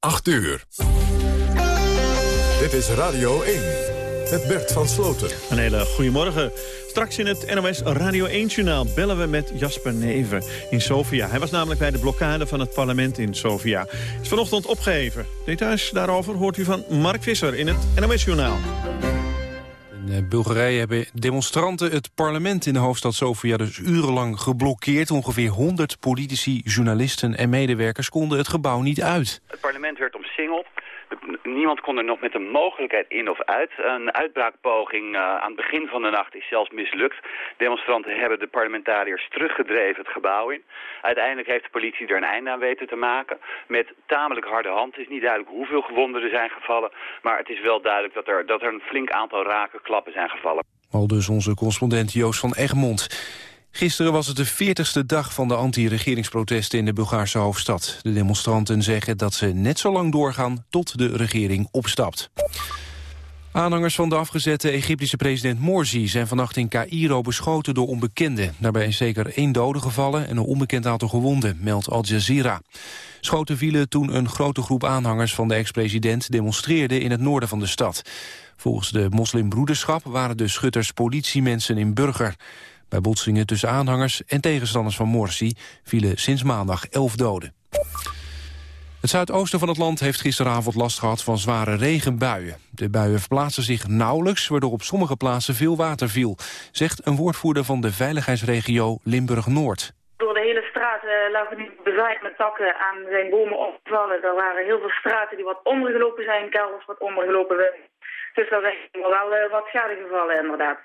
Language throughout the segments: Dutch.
8 uur. Dit is Radio 1 met Bert van Sloten. Een hele goedemorgen. Straks in het NOS Radio 1-journaal bellen we met Jasper Neven in Sofia. Hij was namelijk bij de blokkade van het parlement in Sofia. Is vanochtend opgeheven. Details daarover hoort u van Mark Visser in het NOS-journaal. In eh, Bulgarije hebben demonstranten het parlement in de hoofdstad Sofia dus urenlang geblokkeerd. Ongeveer 100 politici, journalisten en medewerkers konden het gebouw niet uit. Het parlement Niemand kon er nog met een mogelijkheid in of uit. Een uitbraakpoging uh, aan het begin van de nacht is zelfs mislukt. Demonstranten hebben de parlementariërs teruggedreven het gebouw in. Uiteindelijk heeft de politie er een einde aan weten te maken. Met tamelijk harde hand. Het is niet duidelijk hoeveel gewonden er zijn gevallen. Maar het is wel duidelijk dat er, dat er een flink aantal rake klappen zijn gevallen. Al dus onze correspondent Joost van Egmond. Gisteren was het de 40ste dag van de anti-regeringsprotesten in de Bulgaarse hoofdstad. De demonstranten zeggen dat ze net zo lang doorgaan tot de regering opstapt. Aanhangers van de afgezette Egyptische president Morsi zijn vannacht in Cairo beschoten door onbekenden. Daarbij is zeker één dode gevallen en een onbekend aantal gewonden, meldt Al Jazeera. Schoten vielen toen een grote groep aanhangers van de ex-president demonstreerde in het noorden van de stad. Volgens de moslimbroederschap waren de schutters politiemensen in Burger. Bij botsingen tussen aanhangers en tegenstanders van Morsi vielen sinds maandag elf doden. Het zuidoosten van het land heeft gisteravond last gehad van zware regenbuien. De buien verplaatsen zich nauwelijks, waardoor op sommige plaatsen veel water viel, zegt een woordvoerder van de veiligheidsregio Limburg-Noord. Door de hele straat uh, lagen nu bezaaid met takken aan zijn bomen opgevallen. Er waren heel veel straten die wat ondergelopen zijn, kelders wat ondergelopen werden. Dus daar zijn wel uh, wat schade gevallen inderdaad.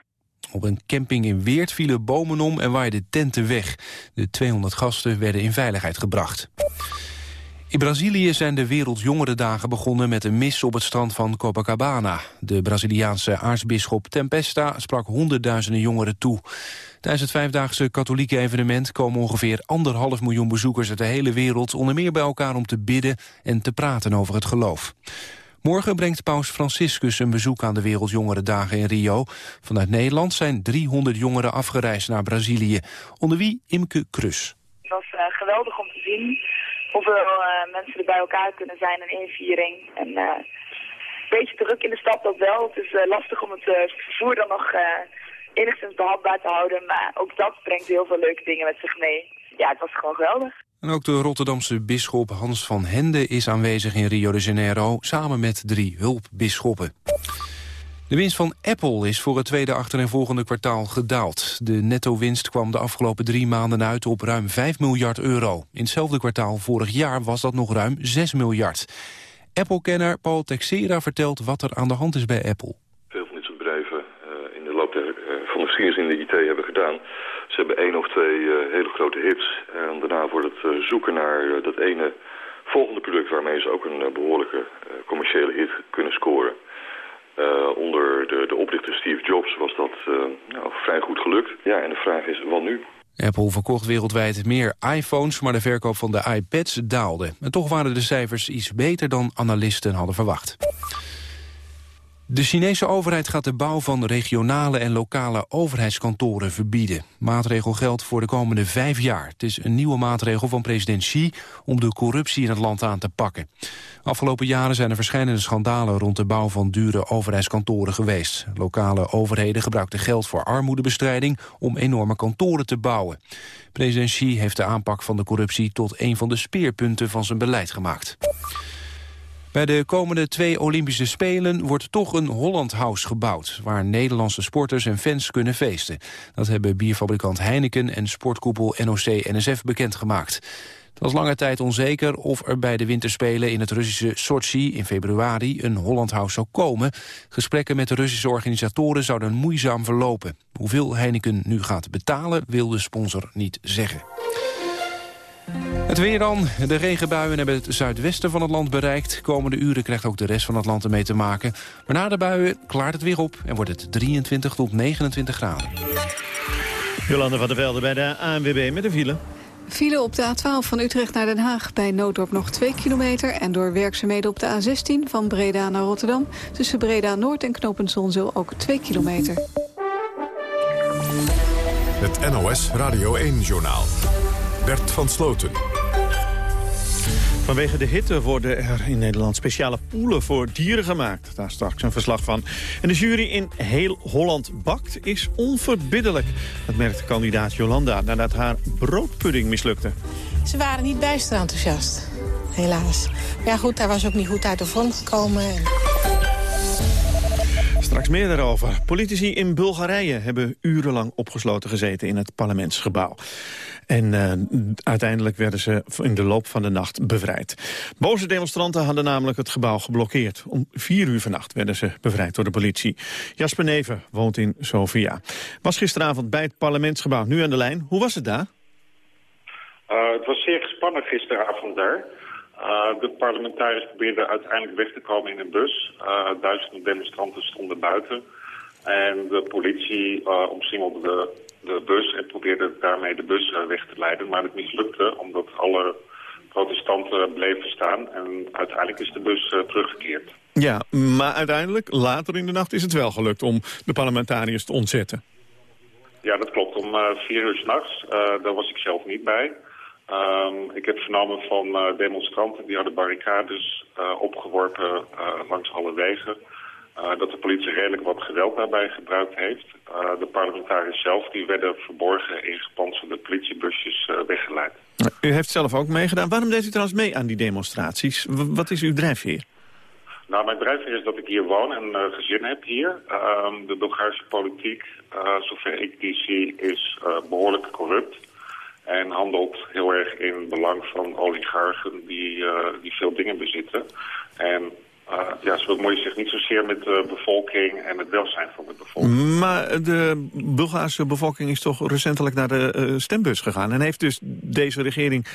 Op een camping in Weert vielen bomen om en waaiden tenten weg. De 200 gasten werden in veiligheid gebracht. In Brazilië zijn de Wereldjongerendagen begonnen met een mis op het strand van Copacabana. De Braziliaanse aartsbisschop Tempesta sprak honderdduizenden jongeren toe. Tijdens het vijfdaagse katholieke evenement komen ongeveer anderhalf miljoen bezoekers uit de hele wereld onder meer bij elkaar om te bidden en te praten over het geloof. Morgen brengt paus Franciscus een bezoek aan de Wereldjongerendagen in Rio. Vanuit Nederland zijn 300 jongeren afgereisd naar Brazilië. Onder wie Imke Krus. Het was uh, geweldig om te zien hoeveel uh, mensen er bij elkaar kunnen zijn in viering. En uh, een beetje druk in de stad dat wel. Het is lastig om het vervoer dan nog enigszins behapbaar te houden. Maar ook dat brengt heel veel leuke dingen met zich mee. Ja, het was gewoon geweldig. En ook de Rotterdamse bisschop Hans van Hende is aanwezig in Rio de Janeiro... samen met drie hulpbisschoppen. De winst van Apple is voor het tweede achtereenvolgende kwartaal gedaald. De netto-winst kwam de afgelopen drie maanden uit op ruim 5 miljard euro. In hetzelfde kwartaal vorig jaar was dat nog ruim 6 miljard. Apple-kenner Paul Texera vertelt wat er aan de hand is bij Apple. Veel van dit bedrijven uh, in de loop der, uh, van de geschiedenis in de IT hebben gedaan ze hebben één of twee uh, hele grote hits. En daarna wordt het uh, zoeken naar uh, dat ene volgende product... waarmee ze ook een behoorlijke commerciële hit kunnen scoren. onder de, de oprichter Steve Jobs was dat nou, vrij goed gelukt. Ja, en de vraag is, wat nu? Apple verkocht wereldwijd meer iPhones, maar de verkoop van de iPads daalde. En toch waren de cijfers iets beter dan analisten hadden verwacht. De Chinese overheid gaat de bouw van regionale en lokale overheidskantoren verbieden. Maatregel geldt voor de komende vijf jaar. Het is een nieuwe maatregel van president Xi om de corruptie in het land aan te pakken. Afgelopen jaren zijn er verschillende schandalen rond de bouw van dure overheidskantoren geweest. Lokale overheden gebruikten geld voor armoedebestrijding om enorme kantoren te bouwen. President Xi heeft de aanpak van de corruptie tot een van de speerpunten van zijn beleid gemaakt. Bij de komende twee Olympische Spelen wordt toch een Holland House gebouwd... waar Nederlandse sporters en fans kunnen feesten. Dat hebben bierfabrikant Heineken en sportkoepel NOC-NSF bekendgemaakt. Het was lange tijd onzeker of er bij de winterspelen in het Russische Sochi in februari een Holland House zou komen. Gesprekken met de Russische organisatoren zouden moeizaam verlopen. Hoeveel Heineken nu gaat betalen wil de sponsor niet zeggen. Het weer dan. De regenbuien hebben het zuidwesten van het land bereikt. Komende uren krijgt ook de rest van het land ermee te maken. Maar na de buien klaart het weer op en wordt het 23 tot 29 graden. Jolande van der Velde bij de ANWB met de file. File op de A12 van Utrecht naar Den Haag bij Nooddorp nog 2 kilometer... en door werkzaamheden op de A16 van Breda naar Rotterdam... tussen Breda Noord en Knopensonzeel ook 2 kilometer. Het NOS Radio 1-journaal. Bert van Sloten. Vanwege de hitte worden er in Nederland speciale poelen voor dieren gemaakt. Daar straks een verslag van. En de jury in Heel Holland Bakt is onverbiddelijk. Dat merkt kandidaat Jolanda nadat haar broodpudding mislukte. Ze waren niet bijster enthousiast, helaas. Ja goed, hij was ook niet goed uit de vorm gekomen. Straks meer daarover. Politici in Bulgarije hebben urenlang opgesloten gezeten in het parlementsgebouw. En uh, uiteindelijk werden ze in de loop van de nacht bevrijd. Boze demonstranten hadden namelijk het gebouw geblokkeerd. Om vier uur vannacht werden ze bevrijd door de politie. Jasper Neven woont in Sofia. Was gisteravond bij het parlementsgebouw. Nu aan de lijn. Hoe was het daar? Uh, het was zeer gespannen gisteravond daar. Uh, de parlementariërs probeerden uiteindelijk weg te komen in een bus. Uh, duizenden demonstranten stonden buiten. En de politie uh, omsingelde de, de, bus en probeerde daarmee de bus weg te leiden. Maar het mislukte omdat alle protestanten bleven staan. En uiteindelijk is de bus teruggekeerd. Ja, maar uiteindelijk, later in de nacht, is het wel gelukt om de parlementariërs te ontzetten. Ja, dat klopt. Om vier uur s'nachts. daar was ik zelf niet bij. Um, ik heb vernomen van uh, demonstranten die hadden barricades uh, opgeworpen uh, langs alle wegen. dat de politie redelijk wat geweld daarbij gebruikt heeft. de parlementariërs zelf die werden verborgen in gepantserde politiebusjes weggeleid. U heeft zelf ook meegedaan. Waarom deed u trouwens mee aan die demonstraties? W wat is uw drijfveer? Nou, mijn drijfveer is dat ik hier woon en uh, gezin heb hier. Uh, de Bulgaarse politiek, zover ik die zie, is behoorlijk corrupt. En handelt heel erg in belang van oligarchen die, uh, die veel dingen bezitten. En uh, ja, ze bemoeien zich niet zozeer met de bevolking en het welzijn van de bevolking. Maar de Bulgaarse bevolking is toch recentelijk naar de uh, stembus gegaan... en heeft dus deze regering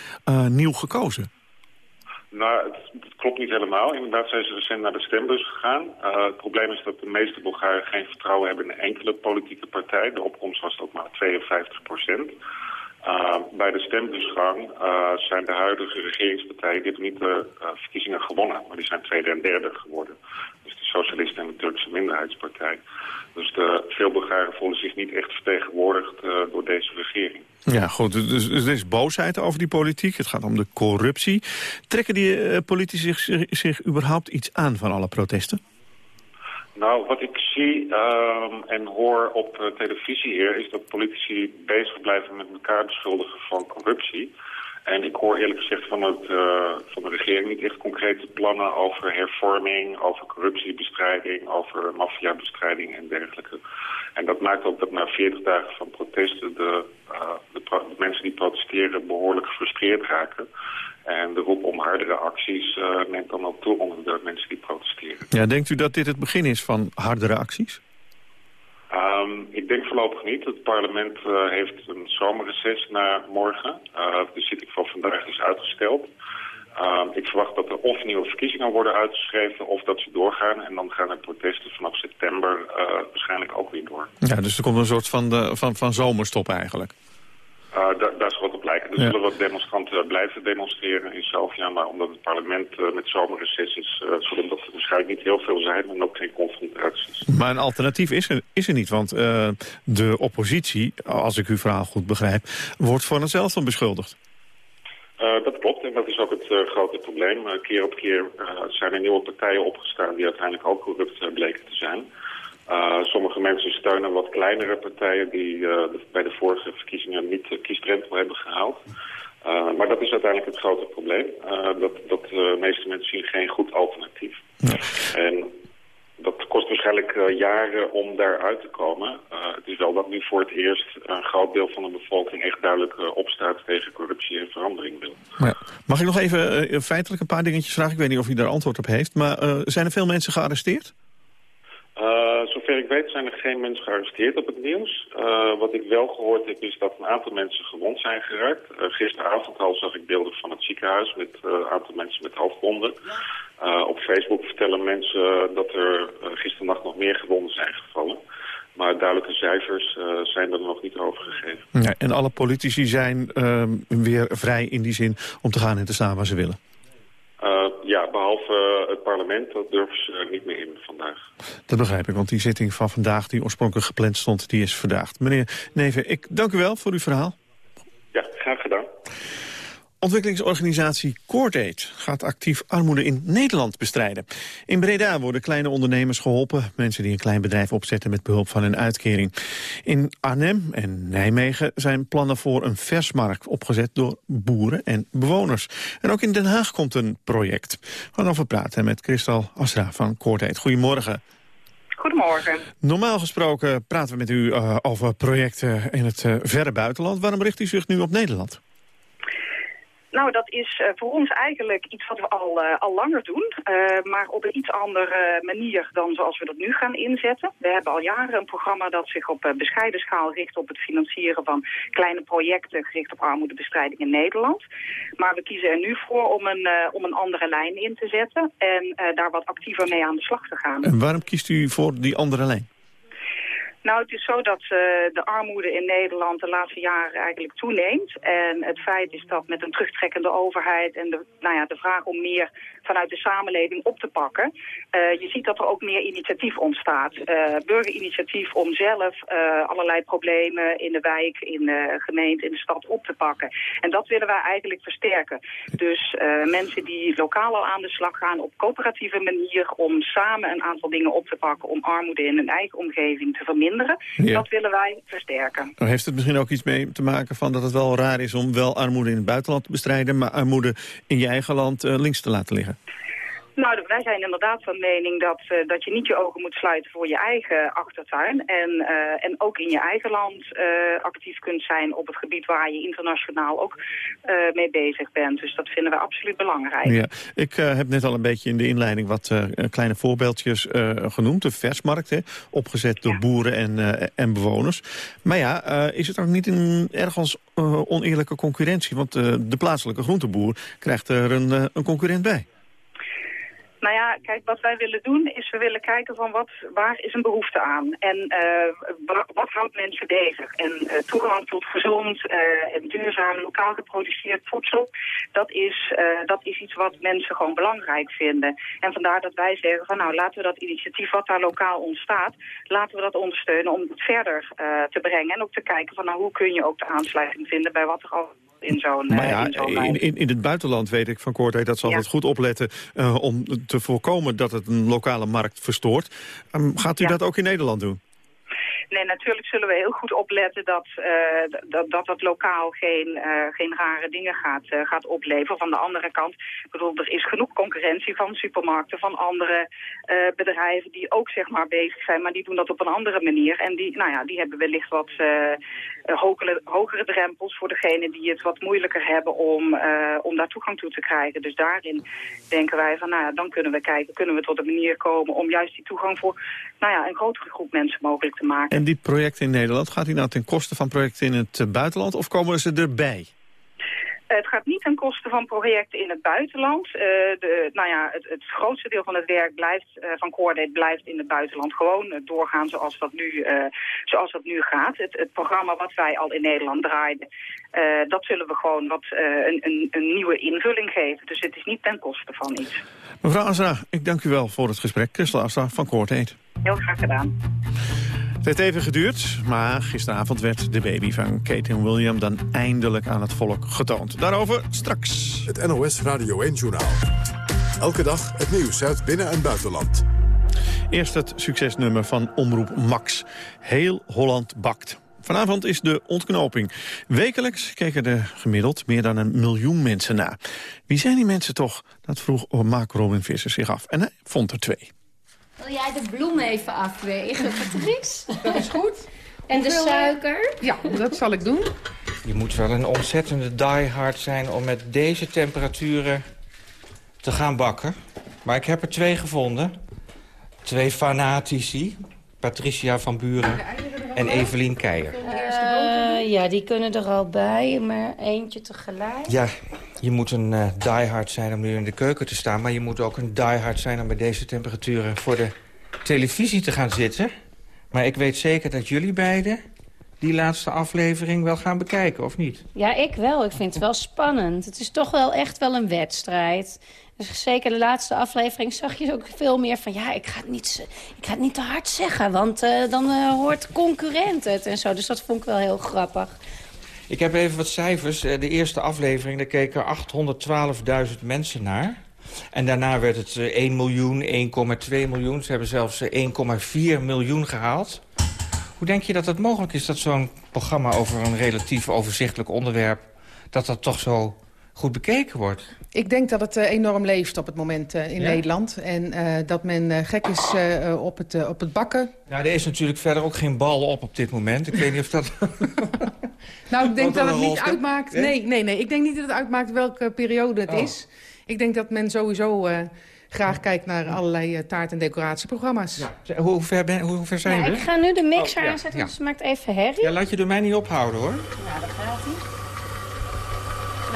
nieuw gekozen? Nou, het, het, klopt niet helemaal. Inderdaad zijn ze recent naar de stembus gegaan. het probleem is dat de meeste Bulgaren geen vertrouwen hebben in een enkele politieke partij. De opkomst was ook maar 52 procent. Uh, bij de stembusgang uh, zijn de huidige regeringspartijen... hebben niet de uh, verkiezingen gewonnen, maar die zijn tweede en derde geworden. Dus de Socialisten en de Turkse minderheidspartij. Dus de, veel Bulgaren voelen zich niet echt vertegenwoordigd door deze regering. Ja, goed. Dus, dus er is boosheid over die politiek. Het gaat om de corruptie. Trekken die politici zich, zich überhaupt iets aan van alle protesten? Nou, wat ik zie uh, en hoor op uh, televisie hier... is dat politici bezig blijven met elkaar beschuldigen van corruptie. En ik hoor eerlijk gezegd van, het, uh, van de regering niet echt concrete plannen... over hervorming, over corruptiebestrijding, over maffiabestrijding en dergelijke. En dat maakt ook dat na 40 dagen van protesten... de, de, de mensen die protesteren behoorlijk gefrustreerd raken... En de roep om hardere acties uh, neemt dan ook toe onder de mensen die protesteren. Ja, denkt u dat dit het begin is van hardere acties? Um, ik denk voorlopig niet. Het parlement uh, heeft een zomerreces na morgen. Uh, de zitting van vandaag is uitgesteld. Uh, ik verwacht dat er of nieuwe verkiezingen worden uitgeschreven of dat ze doorgaan. En dan gaan de protesten vanaf september waarschijnlijk ook weer door. Ja, dus er komt een soort van, de, van, van zomerstop eigenlijk. Uh, daar op lijken. Er ja. zullen wat demonstranten blijven demonstreren in Sofia. Maar omdat het parlement uh, met zomerreces is, uh, zullen dat waarschijnlijk niet heel veel zijn. En ook geen confrontaties. Maar een alternatief is er, is er niet. Want de oppositie, als ik uw verhaal goed begrijp, wordt voor hetzelfde beschuldigd. dat klopt en dat is ook het grote probleem. keer op keer zijn er nieuwe partijen opgestaan die uiteindelijk ook corrupt bleken te zijn. Uh, sommige mensen steunen wat kleinere partijen die uh, de, bij de vorige verkiezingen niet de kiesdrempel hebben gehaald. Uh, maar dat is uiteindelijk het grote probleem. dat dat de meeste mensen zien geen goed alternatief. Ja. En dat kost waarschijnlijk jaren om daaruit te komen. het is wel dat nu voor het eerst een groot deel van de bevolking echt duidelijk opstaat tegen corruptie en verandering wil. Ja. Mag ik nog even feitelijk een paar dingetjes vragen? Ik weet niet of u daar antwoord op heeft. Maar zijn er veel mensen gearresteerd? Uh, zover ik weet zijn er geen mensen gearresteerd op het nieuws. Uh, wat ik wel gehoord heb is dat een aantal mensen gewond zijn geraakt. Uh, gisteravond al zag ik beelden van het ziekenhuis met een aantal mensen met hoofdwonden. op Facebook vertellen mensen dat er gisternacht nog meer gewonden zijn gevallen. Maar duidelijke cijfers zijn er nog niet over gegeven. Ja, en alle politici zijn ehm, weer vrij in die zin om te gaan en te staan waar ze willen? Ja, behalve het parlement, dat durven ze niet meer in vandaag. Dat begrijp ik, want die zitting van vandaag, die oorspronkelijk gepland stond, die is verdaagd. Meneer Neven, ik dank u wel voor uw verhaal. Ja, graag gedaan. Ontwikkelingsorganisatie Coordaid gaat actief armoede in Nederland bestrijden. In Breda worden kleine ondernemers geholpen, mensen die een klein bedrijf opzetten met behulp van een uitkering. In Arnhem en Nijmegen zijn plannen voor een versmarkt opgezet door boeren en bewoners. En ook in Den Haag komt een project. We gaan over praten met Christal Asra van Coordaid. Goedemorgen. Goedemorgen. Normaal gesproken praten we met u uh, over projecten in het uh, verre buitenland. Waarom richt u zich nu op Nederland? Nou, dat is uh, voor ons eigenlijk iets wat we al, uh, al langer doen, uh, maar op een iets andere manier dan zoals we dat nu gaan inzetten. We hebben al jaren een programma dat zich op bescheiden schaal richt op het financieren van kleine projecten gericht op armoedebestrijding in Nederland. Maar we kiezen er nu voor om een, om een andere lijn in te zetten en daar wat actiever mee aan de slag te gaan. En waarom kiest u voor die andere lijn? Nou, het is zo dat uh, de armoede in Nederland de laatste jaren eigenlijk toeneemt. En het feit is dat met een terugtrekkende overheid en de, nou ja, de vraag om meer vanuit de samenleving op te pakken. Uh, je ziet dat er ook meer initiatief ontstaat. Uh, burgerinitiatief om zelf allerlei problemen in de wijk, in de gemeente, in de stad op te pakken. En dat willen wij eigenlijk versterken. Dus mensen die lokaal al aan de slag gaan op coöperatieve manier om samen een aantal dingen op te pakken om armoede in hun eigen omgeving te verminderen ja. Dat willen wij versterken. Heeft het misschien ook iets mee te maken van dat het wel raar is om wel armoede in het buitenland te bestrijden, maar armoede in je eigen land uh, links te laten liggen? Nou, wij zijn inderdaad van mening dat, uh, dat je niet je ogen moet sluiten voor je eigen achtertuin. En, uh, en ook in je eigen land uh, actief kunt zijn op het gebied waar je internationaal ook mee bezig bent. Dus dat vinden we absoluut belangrijk. Ja, ik heb net al een beetje in de inleiding wat kleine voorbeeldjes genoemd. De versmarkt, hè, opgezet door ja. boeren en, en bewoners. Maar ja, is het ook niet een ergens oneerlijke concurrentie? Want de plaatselijke groenteboer krijgt er een, een concurrent bij. Nou ja, kijk, wat wij willen doen is we willen kijken van wat, waar is een behoefte aan? En uh, wat, houdt mensen bezig? En uh, toegang tot gezond uh, en duurzaam lokaal geproduceerd voedsel, dat is, dat is iets wat mensen gewoon belangrijk vinden. En vandaar dat wij zeggen van nou laten we dat initiatief wat daar lokaal ontstaat, laten we dat ondersteunen om het verder te brengen. En ook te kijken van nou hoe kun je ook de aansluiting vinden bij wat er al in zo'n Maar ja, in, in, in, in, het buitenland weet ik van Kortheid dat ze altijd ja. goed opletten... Uh, om te voorkomen dat het een lokale markt verstoort. Um, gaat u ja. dat ook in Nederland doen? Nee, natuurlijk zullen we heel goed opletten dat uh, dat, dat het lokaal geen, uh, geen rare dingen gaat, uh, gaat opleveren. Van de andere kant, ik bedoel, er is genoeg concurrentie van supermarkten, van andere bedrijven die ook zeg maar bezig zijn, maar die doen dat op een andere manier. En die, nou ja, die hebben wellicht wat hogere, hogere drempels voor degenen die het wat moeilijker hebben om, om daar toegang toe te krijgen. Dus daarin denken wij van, nou ja, dan kunnen we kijken, kunnen we tot een manier komen om juist die toegang voor nou ja, een grotere groep mensen mogelijk te maken. En die projecten in Nederland, gaat die nou ten koste van projecten in het buitenland of komen ze erbij? Het gaat niet ten koste van projecten in het buitenland. Uh, de, nou ja, het, het, grootste deel van het werk blijft, uh, van Coordate blijft in het buitenland gewoon uh, doorgaan zoals dat nu, zoals dat nu gaat. Het, het, programma wat wij al in Nederland draaiden, dat zullen we gewoon wat een, een, een, nieuwe invulling geven. Dus het is niet ten koste van iets. Mevrouw Asra, ik dank u wel voor het gesprek. Christel Asra van Coordate. Heel graag gedaan. Het heeft even geduurd, maar gisteravond werd de baby van Kate en William dan eindelijk aan het volk getoond. Daarover straks. Het NOS Radio 1-journaal. Elke dag het nieuws uit binnen- en buitenland. Eerst het succesnummer van Omroep Max. Heel Holland bakt. Vanavond is de ontknoping. Wekelijks keken er gemiddeld meer dan een miljoen mensen na. Wie zijn die mensen toch? Dat vroeg Mark Robin Visser zich af. En hij vond er twee. Wil jij de bloemen even afwegen, Patrice? Dat is goed. En de suiker? Ja, dat zal ik doen. Je moet wel een ontzettende diehard zijn om met deze temperaturen te gaan bakken. Maar ik heb er twee gevonden. Twee fanatici. Patricia van Buren en Evelien Keijer. Uh, ja, die kunnen er al bij, maar eentje tegelijk. Ja, je moet een uh, diehard zijn om nu in de keuken te staan... maar je moet ook een diehard zijn om bij deze temperaturen... voor de televisie te gaan zitten. Maar ik weet zeker dat jullie beiden die laatste aflevering wel gaan bekijken, of niet? Ja, ik wel. Ik vind het wel spannend. Het is toch wel echt wel een wedstrijd. Dus zeker de laatste aflevering zag je ook veel meer van... ja, ik ga het niet, ik ga het niet te hard zeggen, want uh, dan uh, hoort concurrent het en zo. Dus dat vond ik wel heel grappig. Ik heb even wat cijfers. Eh, De eerste aflevering, daar keken 812.000 mensen naar. En daarna werd het eh, 1 miljoen, 1,2 miljoen. Ze hebben zelfs eh, 1,4 miljoen gehaald. Hoe denk je dat het mogelijk is dat zo'n programma over een relatief overzichtelijk onderwerp... dat dat toch zo goed bekeken wordt? Ik denk dat het eh, enorm leeft op het moment eh, in Ja? Nederland. En eh, dat men eh, gek is op, het, op het bakken. Nou, er is natuurlijk verder ook geen bal op op dit moment. Ik weet niet of dat... Nou, ik denk dat het niet uitmaakt. Nee? Nee, nee. Ik denk niet dat het uitmaakt welke periode het Oh. is. Ik denk dat men sowieso eh, graag kijkt naar allerlei taart- en decoratieprogramma's. Hoe ver, ben, hoe ver zijn Ja, we? ik ga nu de mixer Oh, ja, aanzetten, ja. dus het maakt even herrie. Ja, laat je door mij niet ophouden, hoor. Nou, daar gaat hij.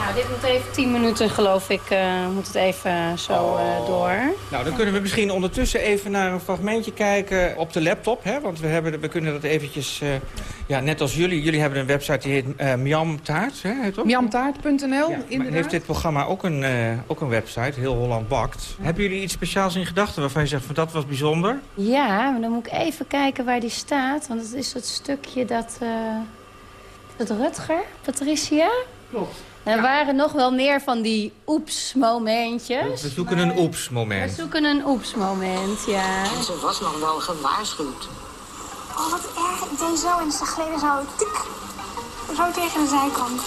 Nou, dit moet even 10 minuten, geloof ik, eh, moet het even zo eh, door. Nou, dan kunnen we misschien ondertussen even naar een fragmentje kijken op de laptop. Hè? Want we, hebben, we kunnen dat eventjes... eh, ja, net als jullie. Jullie hebben een website die heet uh, Miam Taart, hè? Heet dat? Miamtaart.nl, Maar inderdaad. heeft dit programma ook een, eh, ook een website, Heel Holland Bakt. Hebben jullie iets speciaals in gedachten waarvan je zegt van dat was bijzonder? Ja, maar dan moet ik even kijken waar die staat. Want het is het stukje dat... eh dat Rutger, Patricia? Klopt. Er waren nog wel meer van die oeps-momentjes. We zoeken een oeps We zoeken een oeps-moment, ja. En ze was nog wel gewaarschuwd. Oh, wat erg. Ik deed zo en ze geleden zo. Tik. Zo tegen de zijkant.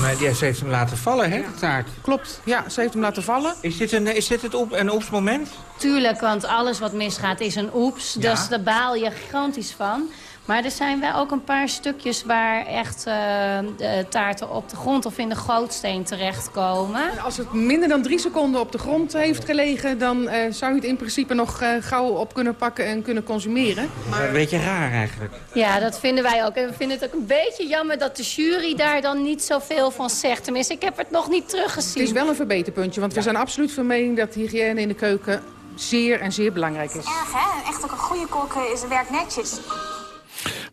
Maar die- ze heeft hem laten vallen, hè, de taart. Klopt, ja, ze heeft hem laten vallen. Is dit een, is dit het oep, een oeps moment? Tuurlijk, want alles wat misgaat is een oeps. Ja. Dus daar baal je gigantisch van. Maar er zijn wel ook een paar stukjes waar echt eh, de taarten op de grond of in de gootsteen terechtkomen. En als het minder dan drie seconden op de grond heeft gelegen... dan eh, zou je het in principe nog eh, gauw op kunnen pakken en kunnen consumeren. Een beetje raar eigenlijk. Ja, dat vinden wij ook. En we vinden het ook een beetje jammer dat de jury daar dan niet zoveel van zegt. Tenminste, ik heb het nog niet teruggezien. Het is wel een verbeterpuntje, want we zijn absoluut van mening... dat hygiëne in de keuken zeer en zeer belangrijk is. Erg, hè? Echt ook een goede kok is werkt netjes.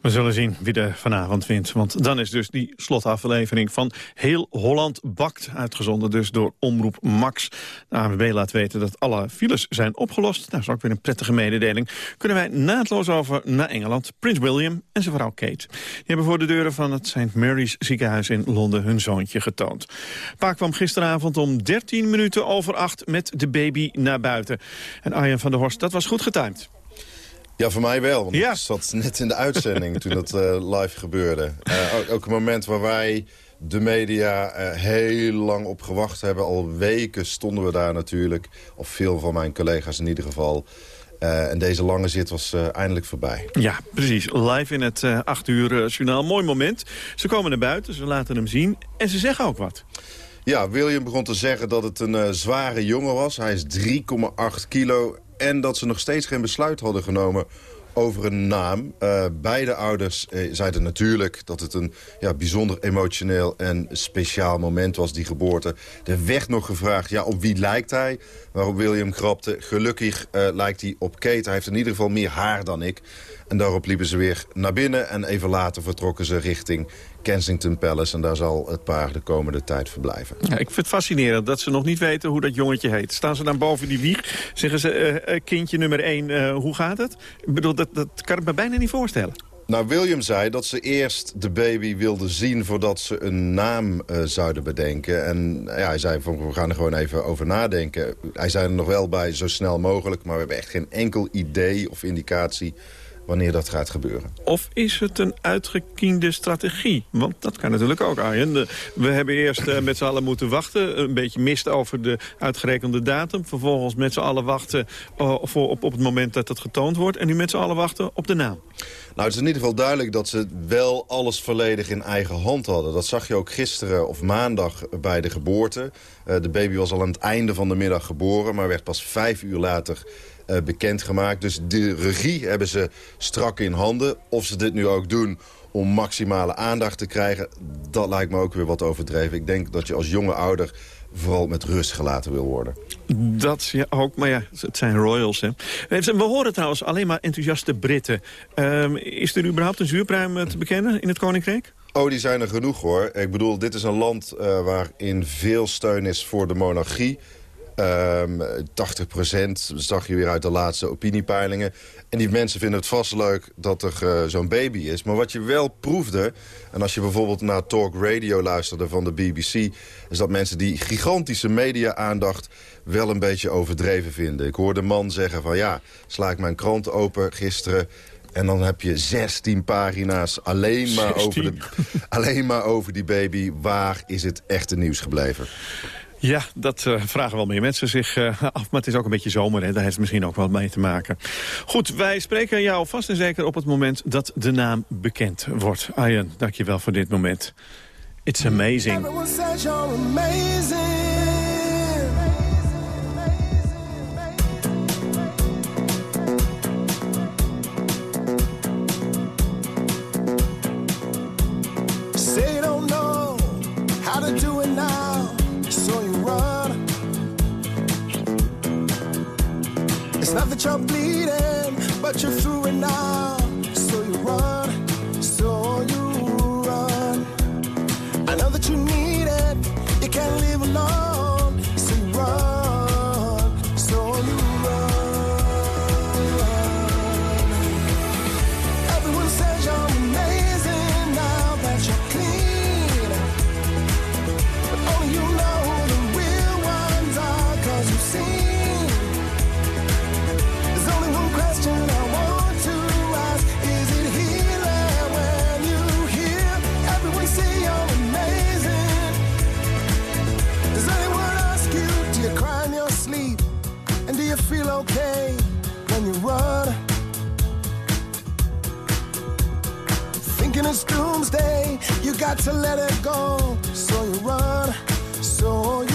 We zullen zien wie er vanavond wint. Want dan is dus die slotaflevering van Heel Holland Bakt uitgezonden. Dus door Omroep Max. De ANWB laat weten dat alle files zijn opgelost. Nou, is ook weer een prettige mededeling. Kunnen wij naadloos over naar Engeland. Prins William en zijn vrouw Kate. Die hebben voor de deuren van het St. Mary's ziekenhuis in Londen hun zoontje getoond. Pa kwam gisteravond om 13 minuten over 8 met de baby naar buiten. En Arjen van der Horst, dat was goed getimed. Ja, voor mij wel. Want ik zat net in de uitzending toen dat eh, live gebeurde. Eh, ook, ook een moment waar wij, de media, eh, heel lang op gewacht hebben. Al weken stonden we daar natuurlijk. Of veel van mijn collega's in ieder geval. En deze lange zit was eindelijk voorbij. Ja, precies. Live in het 8 uur journaal. Mooi moment. Ze komen naar buiten, ze laten hem zien en ze zeggen ook wat. Ja, William begon te zeggen dat het een zware jongen was. Hij is 3,8 kilo. En dat ze nog steeds geen besluit hadden genomen over een naam. Eh, beide ouders eh, zeiden natuurlijk dat het een ja, bijzonder emotioneel en speciaal moment was, die geboorte. Er werd nog gevraagd, ja, op wie lijkt hij? Waarop William grapte, gelukkig eh, lijkt hij op Kate. Hij heeft in ieder geval meer haar dan ik. En daarop liepen ze weer naar binnen en even later vertrokken ze richting Kensington Palace. En daar zal het paar de komende tijd verblijven. Ja, ik vind het fascinerend dat ze nog niet weten hoe dat jongetje heet. Staan ze dan boven die wieg, zeggen ze, eh, eh, kindje nummer 1, hoe gaat het? Ik bedoel, dat, dat kan ik me bijna niet voorstellen. Nou, William zei dat ze eerst de baby wilde zien voordat ze een naam eh, zouden bedenken. En ja, hij zei van we gaan er gewoon even over nadenken. Hij zei er nog wel bij zo snel mogelijk, maar we hebben echt geen enkel idee of indicatie wanneer dat gaat gebeuren. Of is het een uitgekiende strategie? Want dat kan natuurlijk ook, Arjen. We hebben eerst eh, met z'n allen moeten wachten. Een beetje mist over de uitgerekende datum. Vervolgens met z'n allen wachten eh, voor, op, op het moment dat het getoond wordt. En nu met z'n allen wachten op de naam. Nou, het is in ieder geval duidelijk dat ze wel alles volledig in eigen hand hadden. Dat zag je ook gisteren of maandag bij de geboorte. Eh, de baby was al aan het einde van de middag geboren... maar werd pas vijf uur later eh, bekendgemaakt. Dus de regie hebben ze strak in handen. Of ze dit nu ook doen om maximale aandacht te krijgen... dat lijkt me ook weer wat overdreven. Ik denk dat je als jonge ouder vooral met rust gelaten wil worden. Dat ja, ook, maar ja, het zijn royals. Hè. Eh, We horen trouwens alleen maar enthousiaste Britten. Ehm, is er überhaupt een zuurpruim eh, te bekennen in het Koninkrijk? Oh, die zijn er genoeg hoor. Ik bedoel, dit is een land uh, waarin veel steun is voor de monarchie. Ehm 80% zag je weer uit de laatste opiniepeilingen. En die mensen vinden het vast leuk dat er eh, zo'n baby is. Maar wat je wel proefde, en als je bijvoorbeeld naar talk radio luisterde van de BBC... is dat mensen die gigantische media-aandacht wel een beetje overdreven vinden. Ik hoorde een man zeggen van ja, sla ik mijn krant open gisteren... En dan heb je 16 pagina's alleen maar, over, de, alleen maar over die baby. Waar is het echte nieuws gebleven? Ja, dat uh, vragen wel meer mensen zich uh, af. Maar het is ook een beetje zomer, hè? daar heeft het misschien ook wel mee te maken. Goed, wij spreken jou vast en zeker op het moment dat de naam bekend wordt. Arjen, dank je wel voor dit moment. It's amazing. Not that you're bleeding, but you're through it now. So you run, so you run. I know that you need it, you can't live alone. Okay when you run? Thinking it's doomsday, you got to let it go. So you run, so you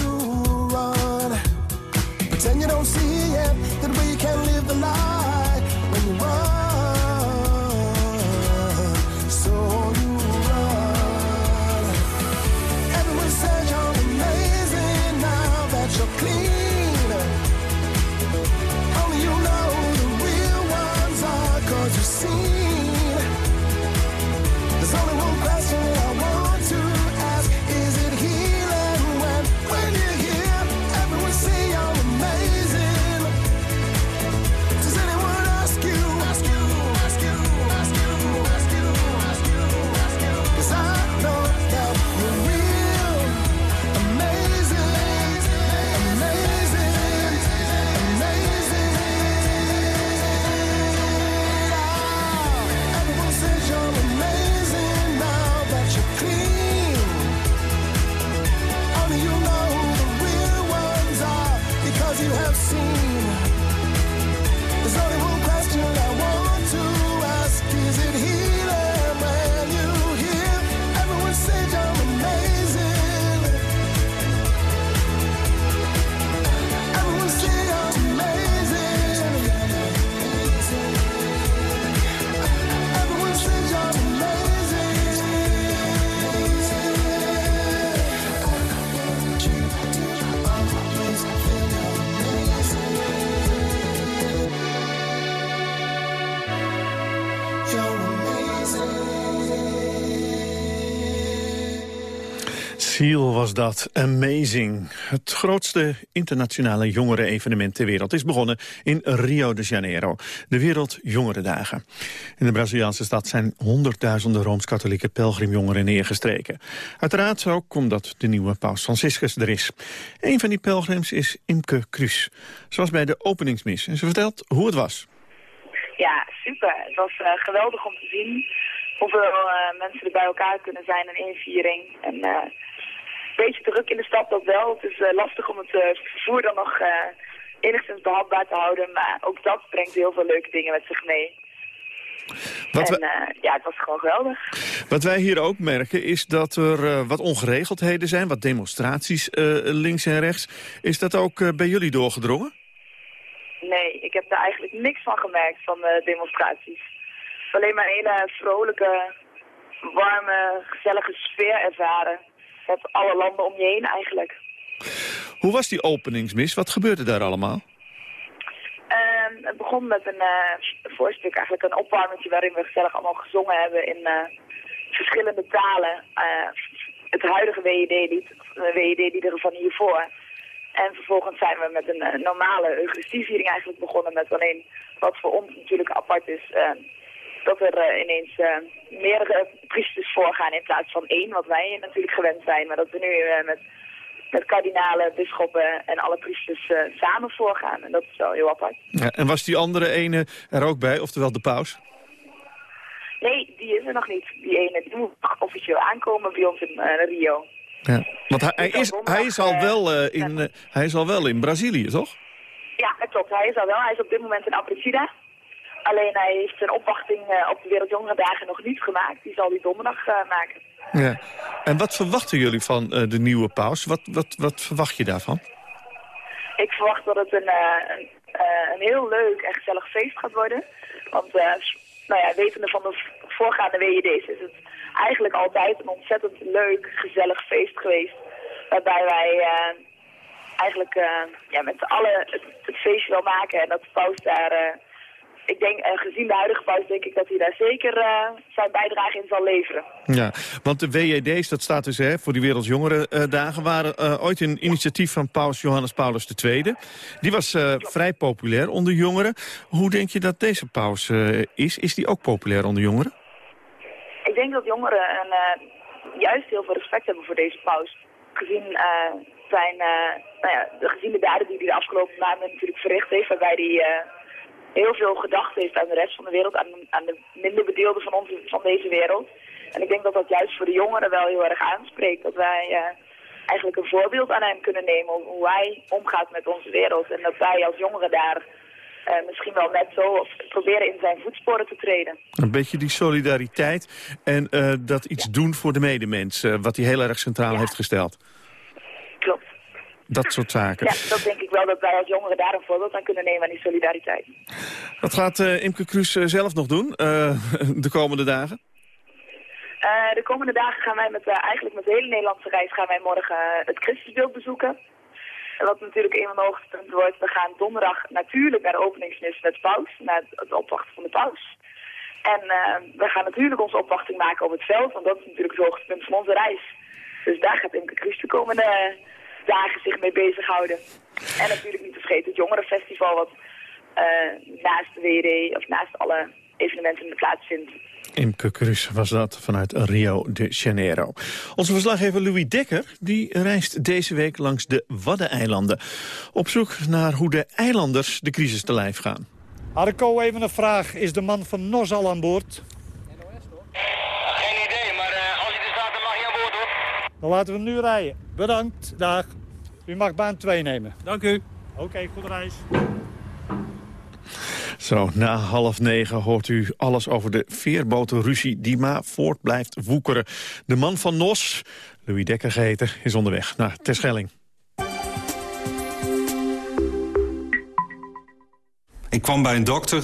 was dat. Amazing. Het grootste internationale jongerenevenement ter wereld is begonnen in Rio de Janeiro. De Wereld Jongerendagen. In de Braziliaanse stad zijn honderdduizenden Rooms-Katholieke pelgrimjongeren neergestreken. Uiteraard ook omdat de nieuwe paus Franciscus er is. Een van die pelgrims is Imke Kruus. Zoals bij de openingsmis. En ze vertelt hoe het was. Ja, super. Het was eh, geweldig om te zien hoeveel eh, mensen er bij elkaar kunnen zijn in één viering. En eh, beetje druk in de stad dat wel. Het is eh, lastig om het eh, vervoer dan nog eh, enigszins behapbaar te houden. Maar ook dat brengt heel veel leuke dingen met zich mee. Wat en ja, het was gewoon geweldig. Wat wij hier ook merken is dat er wat ongeregeldheden zijn, wat demonstraties links en rechts. Is dat ook bij jullie doorgedrongen? Nee, ik heb daar eigenlijk niks van gemerkt van de demonstraties. Alleen maar een hele vrolijke, warme, gezellige sfeer ervaren. Met alle landen om je heen eigenlijk. Hoe was die openingsmis? Wat gebeurde daar allemaal? Ehm, het begon met een eh, voorstuk, eigenlijk een opwarmertje waarin we gezellig allemaal gezongen hebben in eh, verschillende talen. Eh, het huidige WED-lied, de WED-liederen van hiervoor. En vervolgens zijn we met een normale Eucharistieviering eigenlijk begonnen met alleen wat voor ons natuurlijk apart is. Dat er eh, ineens eh, meerdere priesters voorgaan in plaats van één, wat wij natuurlijk gewend zijn. Maar dat we nu eh, met, met kardinalen, bisschoppen en alle priesters samen voorgaan. En dat is wel heel apart. Ja, en was die andere ene er ook bij, oftewel de paus? Nee, die is er nog niet. Die ene die moet officieel aankomen bij ons in Rio. Ja. Want hij, hij, is, hij, is al wel, in, hij is al wel in Brazilië, toch? Ja, dat klopt. Hij is al wel. Hij is op dit moment in Aparecida. Alleen hij heeft zijn opwachting eh, op de Wereldjongerendagen nog niet gemaakt. Die zal hij donderdag eh, maken. Ja. En wat verwachten jullie van eh, de nieuwe paus? Wat, wat, wat verwacht je daarvan? Ik verwacht dat het een, een, een heel leuk en gezellig feest gaat worden. Want nou ja, wetende van de voorgaande WED's is het eigenlijk altijd een ontzettend leuk, gezellig feest geweest. Waarbij wij eigenlijk ja, met z'n allen het, het feestje wel maken. En dat de paus daar, ik denk, eh, gezien de huidige paus, denk ik dat hij daar zeker eh, zijn bijdrage in zal leveren. Ja, want de WED's, dat staat dus hè, voor die Wereldjongerendagen... waren eh, ooit een initiatief van paus Johannes Paulus II. Die was vrij populair onder jongeren. Hoe denk je dat deze paus is? Is die ook populair onder jongeren? Ik denk dat jongeren een, juist heel veel respect hebben voor deze paus. Gezien, zijn, nou ja, de, gezien de daden die hij de afgelopen maanden natuurlijk verricht heeft, waarbij hij heel veel gedacht heeft aan de rest van de wereld, aan, aan de minder bedeelden van, onze, van deze wereld. En ik denk dat dat juist voor de jongeren wel heel erg aanspreekt. Dat wij eh, eigenlijk een voorbeeld aan hem kunnen nemen om hoe hij omgaat met onze wereld. En dat wij als jongeren daar eh, misschien wel net zo proberen in zijn voetsporen te treden. Een beetje die solidariteit en eh, dat iets doen voor de medemens... wat hij heel erg centraal heeft gesteld. Dat soort zaken. Ja, dat denk ik wel dat wij als jongeren daar een voorbeeld aan kunnen nemen aan die solidariteit. Wat gaat eh, Imke Kruis eh, zelf nog doen eh, de komende dagen? De komende dagen gaan wij met, eigenlijk met de hele Nederlandse reis gaan wij morgen het Christusbeeld bezoeken. En Wat natuurlijk een van de hoogtepunten wordt. We gaan donderdag natuurlijk naar de openingsmis met paus, naar het, het opwachten van de paus. En we gaan natuurlijk onze opwachting maken op het veld, want dat is natuurlijk het hoogtepunt van onze reis. Dus daar gaat Imke Kruis de komende dagen zich mee bezighouden. En natuurlijk niet te vergeten het Jongerenfestival, wat eh, naast de WD, of naast alle evenementen plaatsvindt. Imke Kruis was dat vanuit Rio de Janeiro. Onze verslaggever Louis Dekker die reist deze week langs de Waddeneilanden. Op zoek naar hoe de eilanders de crisis te lijf gaan. Arco, even een vraag. Is de man van NOS al aan boord? Dan laten we hem nu rijden. Bedankt. Dag. U mag baan 2 nemen. Dank u. Oké, goede reis. Zo, na half negen hoort u alles over de veerbotenruzie die maar voort blijft woekeren. De man van Nos, Louis Dekker geheten, is onderweg naar Terschelling. Ik kwam bij een dokter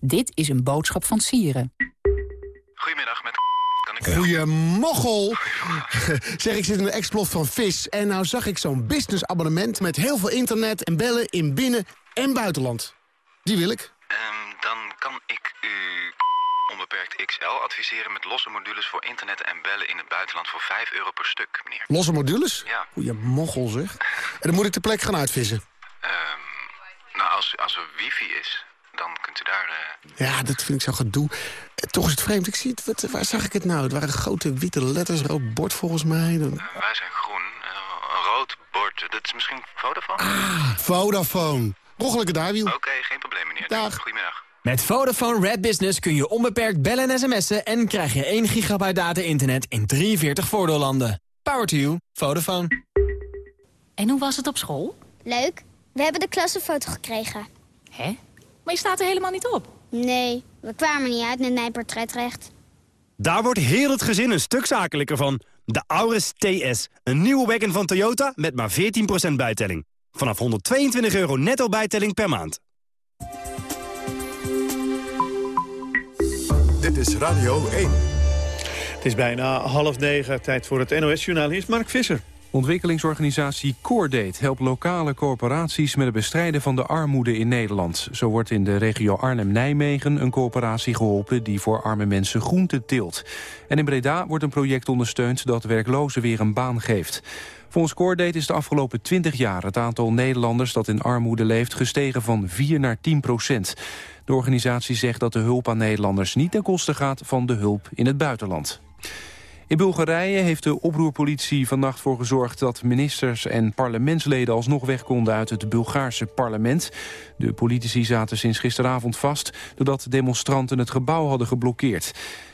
Dit is een boodschap van Sieren. Goedemiddag, met kan ik... Goeiemoggel. zeg, ik zit in de explot van vis. En nou zag ik zo'n businessabonnement met heel veel internet en bellen in binnen- en buitenland. Die wil ik. Ehm, dan kan ik u onbeperkt XL adviseren met losse modules voor internet en bellen in het buitenland voor 5 euro per stuk, meneer. Losse modules? Ja. Goeiemoggel, zeg. En dan moet ik de plek gaan uitvissen. Ehm, nou, als, als er wifi is, dan kunt u daar... eh, Ja, dat vind ik zo gedoe. Eh, Toch is het vreemd. Ik zie het, wat, waar zag ik het nou? Het waren grote witte letters, rood bord volgens mij. Dan... wij zijn groen, eh, een rood bord. Dat is misschien Vodafone? Ah, Vodafone. Roggelijke daarwiel. Oké, geen probleem, meneer. Dag. Goedemiddag. Met Vodafone Red Business kun je onbeperkt bellen en sms'en... en krijg je 1 gigabyte data-internet in 43 voordeellanden. Power to you. Vodafone. En hoe was het op school? Leuk. We hebben de klassenfoto gekregen. Hè? Maar je staat er helemaal niet op. Nee, we kwamen niet uit met mijn portretrecht. Daar wordt heel het gezin een stuk zakelijker van. De Auris TS, een nieuwe wagon van Toyota met maar 14% bijtelling. Vanaf 122 euro netto bijtelling per maand. Dit is Radio 1. Het is bijna half negen, tijd voor het NOS-journaal. Hier is Mark Visser. Ontwikkelingsorganisatie Coordate helpt lokale corporaties met het bestrijden van de armoede in Nederland. Zo wordt in de regio Arnhem-Nijmegen een corporatie geholpen die voor arme mensen groente tilt. En in Breda wordt een project ondersteund dat werklozen weer een baan geeft. Volgens Coordate is de afgelopen 20 jaar het aantal Nederlanders dat in armoede leeft gestegen van 4 naar 10 procent. De organisatie zegt dat de hulp aan Nederlanders niet ten koste gaat van de hulp in het buitenland. In Bulgarije heeft de oproerpolitie vannacht voor gezorgd dat ministers en parlementsleden alsnog weg konden uit het Bulgaarse parlement. De politici zaten sinds gisteravond vast doordat demonstranten het gebouw hadden geblokkeerd.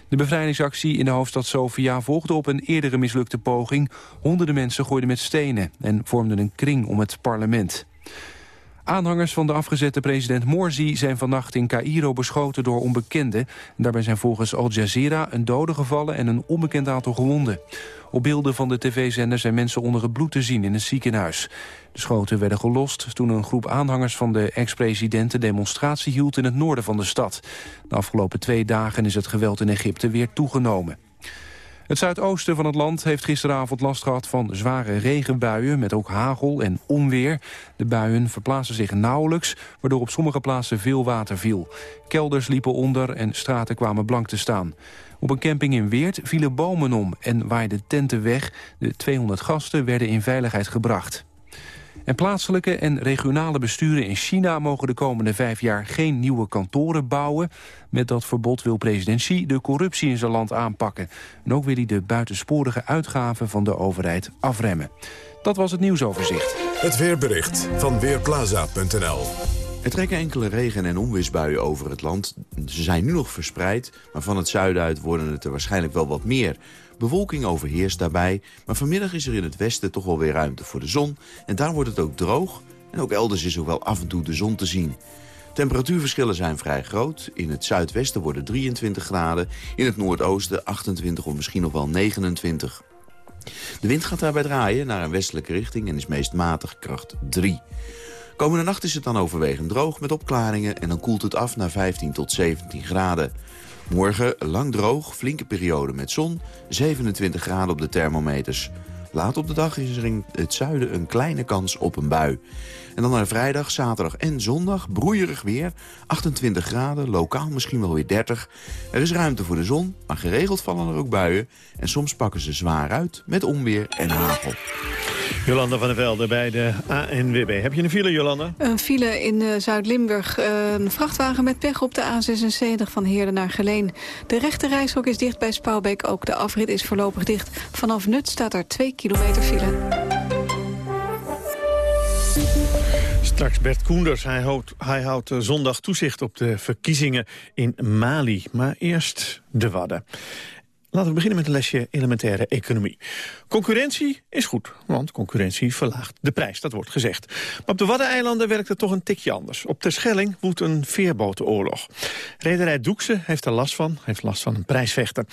De bevrijdingsactie in de hoofdstad Sofia volgde op een eerdere mislukte poging. Honderden mensen gooiden met stenen en vormden een kring om het parlement. Aanhangers van de afgezette president Morsi zijn vannacht in Cairo beschoten door onbekenden. Daarbij zijn volgens Al Jazeera een dode gevallen en een onbekend aantal gewonden. Op beelden van de tv-zender zijn mensen onder het bloed te zien in een ziekenhuis. De schoten werden gelost toen een groep aanhangers van de ex-president een demonstratie hield in het noorden van de stad. De afgelopen twee dagen is het geweld in Egypte weer toegenomen. Het zuidoosten van het land heeft gisteravond last gehad van zware regenbuien... met ook hagel en onweer. De buien verplaatsten zich nauwelijks, waardoor op sommige plaatsen veel water viel. Kelders liepen onder en straten kwamen blank te staan. Op een camping in Weert vielen bomen om en waaiden tenten weg. De 200 gasten werden in veiligheid gebracht. En plaatselijke en regionale besturen in China mogen de komende vijf jaar geen nieuwe kantoren bouwen. Met dat verbod wil president Xi de corruptie in zijn land aanpakken. En ook wil hij de buitensporige uitgaven van de overheid afremmen. Dat was het nieuwsoverzicht. Het weerbericht van Weerplaza.nl Er trekken enkele regen- en onweersbuien over het land. Ze zijn nu nog verspreid, maar van het zuiden uit worden het er waarschijnlijk wel wat meer. Bewolking overheerst daarbij, maar vanmiddag is er in het westen toch wel weer ruimte voor de zon. En daar wordt het ook droog en ook elders is ook wel af en toe de zon te zien. Temperatuurverschillen zijn vrij groot. In het zuidwesten worden 23 graden, in het noordoosten 28 of misschien nog wel 29. De wind gaat daarbij draaien naar een westelijke richting en is meest matig kracht 3. Komende nacht is het dan overwegend droog met opklaringen... en dan koelt het af naar 15 tot 17 graden. Morgen lang droog, flinke periode met zon, 27 graden op de thermometers. Laat op de dag is er in het zuiden een kleine kans op een bui. En dan naar vrijdag, zaterdag en zondag broeierig weer. 28 graden, lokaal misschien wel weer 30. Er is ruimte voor de zon, maar geregeld vallen er ook buien. En soms pakken ze zwaar uit met onweer en hagel. Jolanda van der Velde bij de ANWB. Heb je een file, Jolanda? Een file in eh, Zuid-Limburg. Eh, een vrachtwagen met pech op de A76 van Heerden naar Geleen. De rechte reishok is dicht bij Spouwbeek. Ook de afrit is voorlopig dicht. Vanaf Nut staat er 2 kilometer file. Straks Bert Koenders. Hij houdt, hij houdt eh, zondag toezicht op de verkiezingen in Mali. Maar eerst de Wadden. Laten we beginnen met een lesje elementaire economie. Concurrentie is goed, want concurrentie verlaagt de prijs, dat wordt gezegd. Maar op de Waddeneilanden werkt het toch een tikje anders. Op Terschelling woedt een veerbotenoorlog. Rederij Doekse heeft er last van, heeft last van een prijsvechter.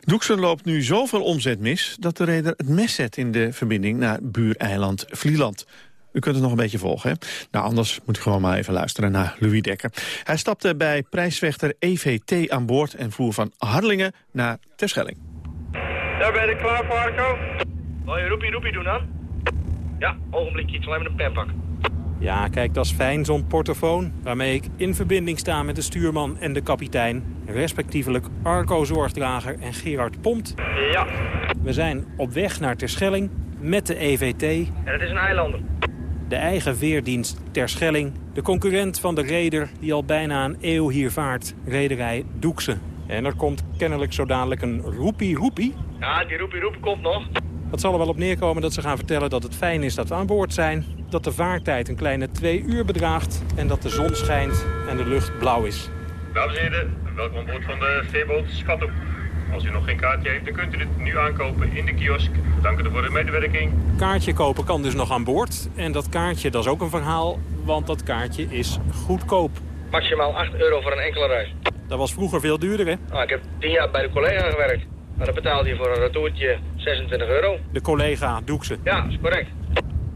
Doekse loopt nu zoveel omzet mis dat de reder het mes zet in de verbinding naar buureiland Vlieland. U kunt het nog een beetje volgen. Hè? Nou, anders moet u gewoon maar even luisteren naar Louis Dekker. Hij stapte bij prijsvechter EVT aan boord en voer van Harlingen naar Terschelling. Daar ben je klaar voor, Arco? Wil je roepie roepie doen dan? Ja, ogenblikje, ik zal even een pen pakken. Ja, kijk, dat is fijn, zo'n portofoon... waarmee ik in verbinding sta met de stuurman en de kapitein... respectievelijk Arco Zorgdrager en Gerard Pont. Ja. We zijn op weg naar Terschelling met de EVT... En het is een eilander. De eigen veerdienst Terschelling... de concurrent van de reder die al bijna een eeuw hier vaart, rederij Doekse. En er komt kennelijk zo dadelijk een roepie-roepie. Ja, die roepie roepie komt nog. Dat zal er wel op neerkomen dat ze gaan vertellen dat het fijn is dat we aan boord zijn... dat de vaartijd een kleine twee uur bedraagt... en dat de zon schijnt en de lucht blauw is. Dames en heren, welkom aan boord van de veerboot Schathoek. Als u nog geen kaartje heeft, dan kunt u dit nu aankopen in de kiosk. Dank u voor de medewerking. Kaartje kopen kan dus nog aan boord. En dat kaartje, dat is ook een verhaal, want dat kaartje is goedkoop. Maximaal 8 euro voor een enkele reis. Dat was vroeger veel duurder, hè? Ah, ik heb 10 jaar bij de collega gewerkt. Maar dan betaalde je voor een retourtje 26 euro. De collega Doekse. Ja, is correct.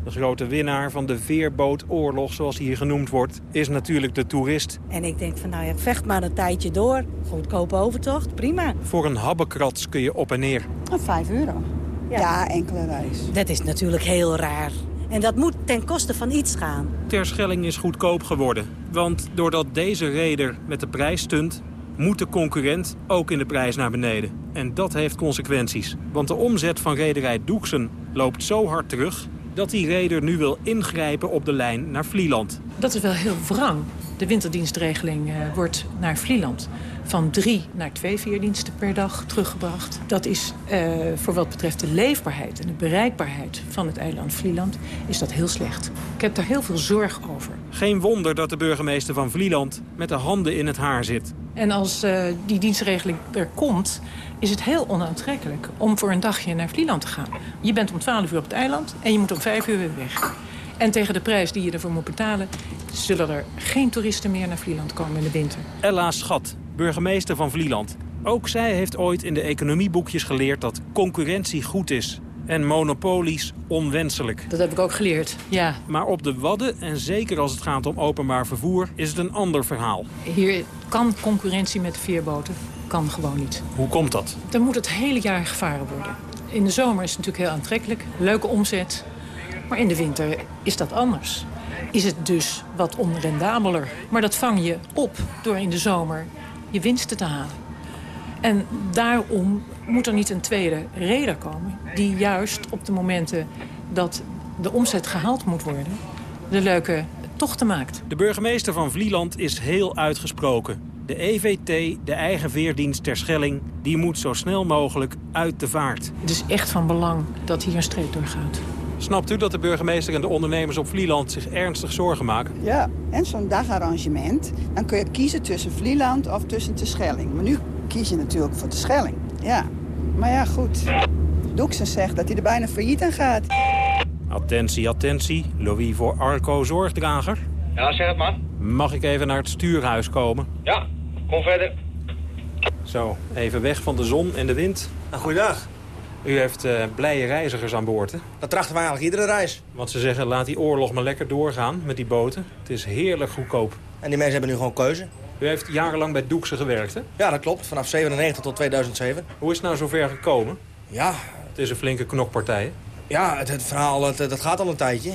De grote winnaar van de veerbootoorlog, zoals hij hier genoemd wordt, is natuurlijk de toerist. En ik denk van nou ja, vecht maar een tijdje door. Goedkope overtocht, prima. Voor een habbekrats kun je op en neer. Vijf euro. Ja. enkele reis. Dat is natuurlijk heel raar. En dat moet ten koste van iets gaan. Terschelling is goedkoop geworden. Want doordat deze reder met de prijs stunt... moet de concurrent ook in de prijs naar beneden. En dat heeft consequenties. Want de omzet van rederij Doeksen loopt zo hard terug... dat die reder nu wil ingrijpen op de lijn naar Vlieland. Dat is wel heel wrang. De winterdienstregeling eh, wordt naar Vlieland van drie naar twee veerdiensten per dag teruggebracht. Dat is eh, voor wat betreft de leefbaarheid en de bereikbaarheid van het eiland Vlieland... is dat heel slecht. Ik heb daar heel veel zorg over. Geen wonder dat de burgemeester van Vlieland met de handen in het haar zit. En als eh, die dienstregeling er komt, is het heel onaantrekkelijk om voor een dagje naar Vlieland te gaan. Je bent om 12 uur op het eiland en je moet om 5 uur weer weg. En tegen de prijs die je ervoor moet betalen... zullen er geen toeristen meer naar Vlieland komen in de winter. Ella Schat, burgemeester van Vlieland. Ook zij heeft ooit in de economieboekjes geleerd dat concurrentie goed is. En monopolies onwenselijk. Dat heb ik ook geleerd, ja. Maar op de Wadden, en zeker als het gaat om openbaar vervoer, is het een ander verhaal. Hier kan concurrentie met de veerboten. Kan gewoon niet. Hoe komt dat? Dan moet het hele jaar gevaren worden. In de zomer is het natuurlijk heel aantrekkelijk. Leuke omzet. Maar in de winter is dat anders. Is het dus wat onrendabeler. Maar dat vang je op door in de zomer je winsten te halen. En daarom moet er niet een tweede reder komen... die juist op de momenten dat de omzet gehaald moet worden... de leuke tochten maakt. De burgemeester van Vlieland is heel uitgesproken. De EVT, de eigen veerdienst ter Schelling, die moet zo snel mogelijk uit de vaart. Het is echt van belang dat hier een streep doorgaat. Snapt u dat de burgemeester en de ondernemers op Vlieland zich ernstig zorgen maken? Ja, en zo'n dagarrangement, dan kun je kiezen tussen Vlieland of tussen Terschelling. Maar nu kies je natuurlijk voor Terschelling. Ja, maar ja, goed. Doeksen zegt dat hij er bijna failliet aan gaat. Attentie, attentie. Louis voor Arco Zorgdrager. Ja, zeg het maar. Mag ik even naar het stuurhuis komen? Ja, kom verder. Zo, even weg van de zon en de wind. goeiedag. U heeft eh, blije reizigers aan boord, hè? Dat trachten we eigenlijk iedere reis. Want ze zeggen, laat die oorlog maar lekker doorgaan met die boten. Het is heerlijk goedkoop. En die mensen hebben nu gewoon keuze. U heeft jarenlang bij Doekse gewerkt, hè? Ja, dat klopt. Vanaf 97 tot 2007. Hoe is het nou zover gekomen? Ja. Het is een flinke knokpartij, hè? Ja, het, het verhaal het, dat gaat al een tijdje.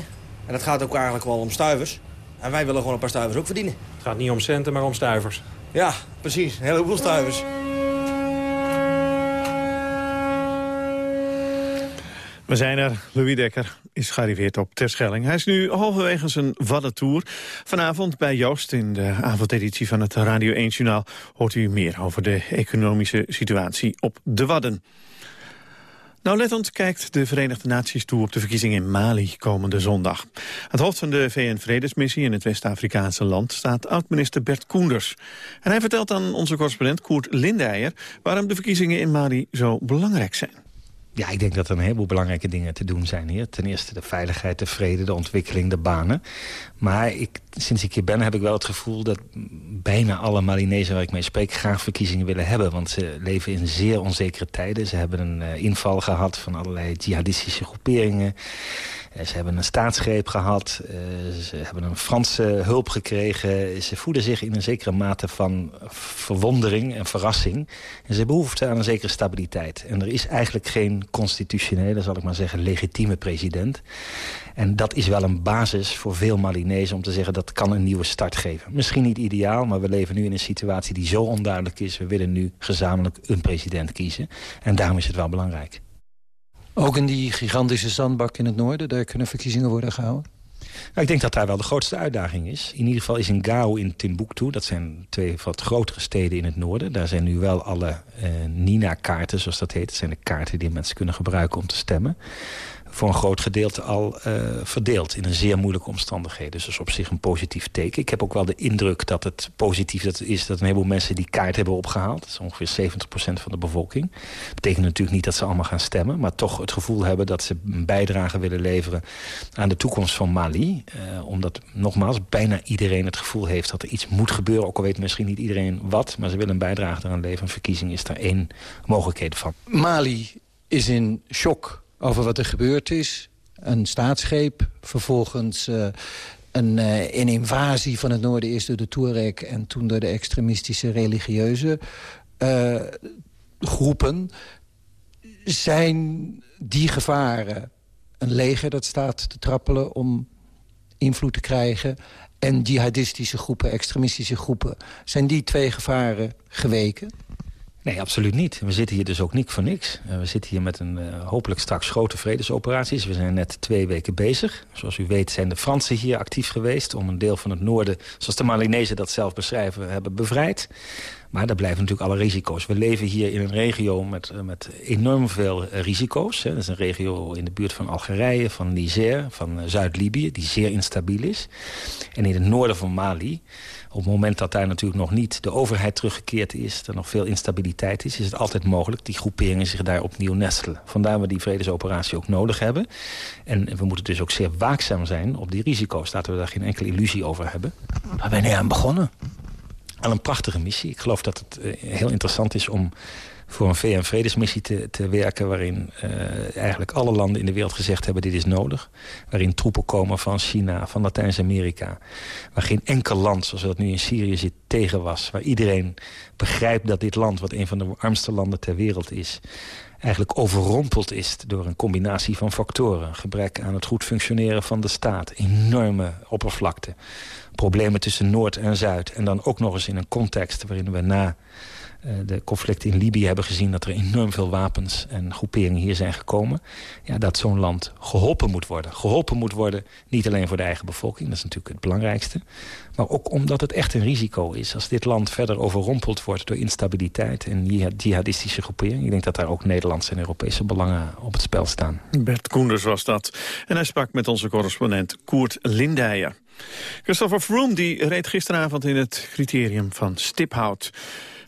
En dat gaat ook eigenlijk wel om stuivers. En wij willen gewoon een paar stuivers ook verdienen. Het gaat niet om centen, maar om stuivers. Ja, precies. Een heleboel stuivers. We zijn er. Louis Dekker is gearriveerd op Terschelling. Hij is nu halverwege zijn Waddentour. Vanavond bij Joost in de avondeditie van het Radio 1 Journaal... hoort u meer over de economische situatie op de Wadden. Nauwlettend kijkt de Verenigde Naties toe op de verkiezingen in Mali komende zondag. Het hoofd van de VN-vredesmissie in het West-Afrikaanse land staat oud-minister Bert Koenders. En hij vertelt aan onze correspondent Koert Lindijer waarom de verkiezingen in Mali zo belangrijk zijn. Ja, ik denk dat er een heleboel belangrijke dingen te doen zijn hier. Ten eerste de veiligheid, de vrede, de ontwikkeling, de banen. Maar ik, sinds ik hier ben heb ik wel het gevoel dat bijna alle Malinezen waar ik mee spreek... graag verkiezingen willen hebben. Want ze leven in zeer onzekere tijden. Ze hebben een uh, inval gehad van allerlei jihadistische groeperingen. Uh, ze hebben een staatsgreep gehad. Uh, ze hebben een Franse hulp gekregen. Ze voelen zich in een zekere mate van verwondering en verrassing. En ze behoefte aan een zekere stabiliteit. En er is eigenlijk geen constitutionele, zal ik maar zeggen, legitieme president. En dat is wel een basis voor veel Malinezen om te zeggen... dat kan een nieuwe start geven. Misschien niet ideaal, maar we leven nu in een situatie die zo onduidelijk is. We willen nu gezamenlijk een president kiezen. En daarom is het wel belangrijk. Ook in die gigantische zandbak in het noorden, daar kunnen verkiezingen worden gehouden? Nou, ik denk dat daar wel de grootste uitdaging is. In ieder geval is in Gao in Timbuktu, dat zijn twee wat grotere steden in het noorden. Daar zijn nu wel alle eh, Nina-kaarten, zoals dat heet. Dat zijn de kaarten die mensen kunnen gebruiken om te stemmen voor een groot gedeelte al uh, verdeeld in een zeer moeilijke omstandigheden. Dus dat is op zich een positief teken. Ik heb ook wel de indruk dat het positief dat is dat een heleboel mensen die kaart hebben opgehaald. Dat is ongeveer 70% van de bevolking. Dat betekent natuurlijk niet dat ze allemaal gaan stemmen, maar toch het gevoel hebben dat ze een bijdrage willen leveren aan de toekomst van Mali. Uh, omdat nogmaals bijna iedereen het gevoel heeft dat er iets moet gebeuren. Ook al weet misschien niet iedereen wat, maar ze willen een bijdrage eraan leveren. Een verkiezing is daar één mogelijkheid van. Mali is in shock over wat er gebeurd is. een staatsgreep. Vervolgens uh, een, uh, een invasie van het noorden eerst door de Touareg... en toen door de extremistische religieuze uh, groepen. Zijn die gevaren een leger dat staat te trappelen om invloed te krijgen... en jihadistische groepen, extremistische groepen... zijn die twee gevaren geweken? Nee, absoluut niet. We zitten hier dus ook niet voor niks. Uh, we zitten hier met een uh, hopelijk straks grote vredesoperaties. We zijn net twee weken bezig. Zoals u weet zijn de Fransen hier actief geweest... om een deel van het noorden, zoals de Malinezen dat zelf beschrijven, hebben bevrijd. Maar daar blijven natuurlijk alle risico's. We leven hier in een regio met, met enorm veel risico's. Dat is een regio in de buurt van Algerije, van Niger, van Zuid-Libië... die zeer instabiel is. En in het noorden van Mali op het moment dat daar natuurlijk nog niet de overheid teruggekeerd is... er nog veel instabiliteit is, is het altijd mogelijk... die groeperingen zich daar opnieuw nestelen. Vandaar we die vredesoperatie ook nodig hebben. En we moeten dus ook zeer waakzaam zijn op die risico's. Laten we daar geen enkele illusie over hebben. Waar ben je aan begonnen? Aan een prachtige missie. Ik geloof dat het heel interessant is om voor een VN-vredesmissie te, te werken... waarin uh, eigenlijk alle landen in de wereld gezegd hebben... dit is nodig. Waarin troepen komen van China, van Latijns-Amerika. Waar geen enkel land, zoals dat nu in Syrië zit, tegen was. Waar iedereen begrijpt dat dit land, wat een van de armste landen ter wereld is... eigenlijk overrompeld is door een combinatie van factoren. Gebrek aan het goed functioneren van de staat. Enorme oppervlakte. Problemen tussen Noord en Zuid. En dan ook nog eens in een context waarin we na de conflicten in Libië hebben gezien... dat er enorm veel wapens en groeperingen hier zijn gekomen. Ja, dat zo'n land geholpen moet worden. Geholpen moet worden, niet alleen voor de eigen bevolking. Dat is natuurlijk het belangrijkste. Maar ook omdat het echt een risico is. Als dit land verder overrompeld wordt door instabiliteit... en jihadistische groeperingen. Ik denk dat daar ook Nederlandse en Europese belangen op het spel staan. Bert Koenders was dat. En hij sprak met onze correspondent Koert Lindijer. Christopher Froome die reed gisteravond in het criterium van Stiphout.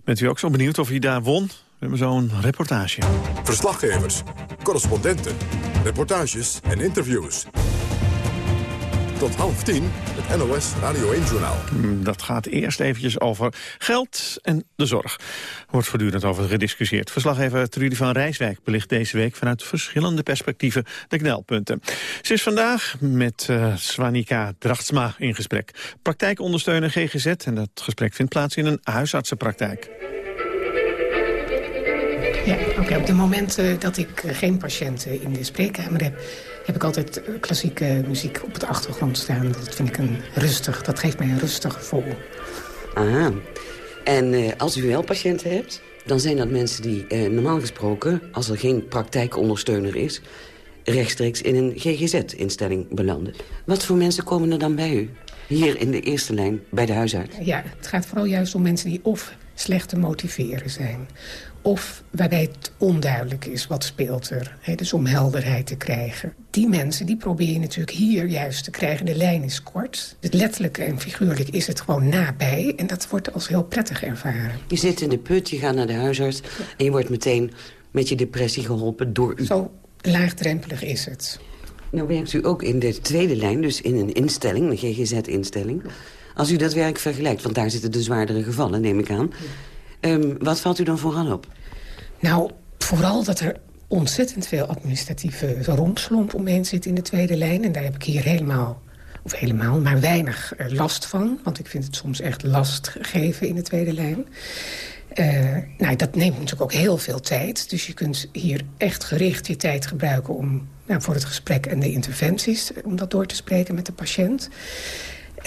Bent u ook zo benieuwd of hij daar won? We hebben zo'n reportage. Verslaggevers, correspondenten, reportages en interviews. Tot half tien, het NOS Radio 1-journaal. Dat gaat eerst eventjes over geld en de zorg. Er wordt voortdurend over gediscussieerd. Verslaggever Trudy van Rijswijk belicht deze week... vanuit verschillende perspectieven de knelpunten. Ze is vandaag met uh, Swanika Drachtsma in gesprek. Praktijkondersteuner GGZ en dat gesprek vindt plaats in een huisartsenpraktijk. Ja, oké. Okay. Op de momenten dat ik geen patiënten in de spreekkamer heb heb ik altijd klassieke muziek op de achtergrond staan. Dat vind ik een rustig, dat geeft mij een rustig gevoel. Aha. En uh, als u wel patiënten hebt, dan zijn dat mensen die uh, normaal gesproken... als er geen praktijkondersteuner is, rechtstreeks in een GGZ-instelling belanden. Wat voor mensen komen er dan bij u? Hier in de eerste lijn, bij de huisarts? Ja, het gaat vooral juist om mensen die of slecht te motiveren zijn of waarbij het onduidelijk is wat speelt er. Hè, dus om helderheid te krijgen. Die mensen die probeer je natuurlijk hier juist te krijgen. De lijn is kort. Het letterlijk en figuurlijk is het gewoon nabij. En dat wordt als heel prettig ervaren. Je zit in de put, je gaat naar de huisarts... en je wordt meteen met je depressie geholpen door u. Zo laagdrempelig is het. Nou werkt u ook in de tweede lijn, dus in een instelling, een GGZ-instelling. Als u dat werk vergelijkt, want daar zitten de zwaardere gevallen, neem ik aan... Um, wat valt u dan vooral op? Nou, vooral dat er ontzettend veel administratieve rompslomp omheen zit in de tweede lijn. En daar heb ik hier helemaal, of helemaal, maar weinig uh, last van. Want ik vind het soms echt last geven in de tweede lijn. Uh, nou, dat neemt natuurlijk ook heel veel tijd. Dus je kunt hier echt gericht je tijd gebruiken om, nou, voor het gesprek en de interventies... om dat door te spreken met de patiënt.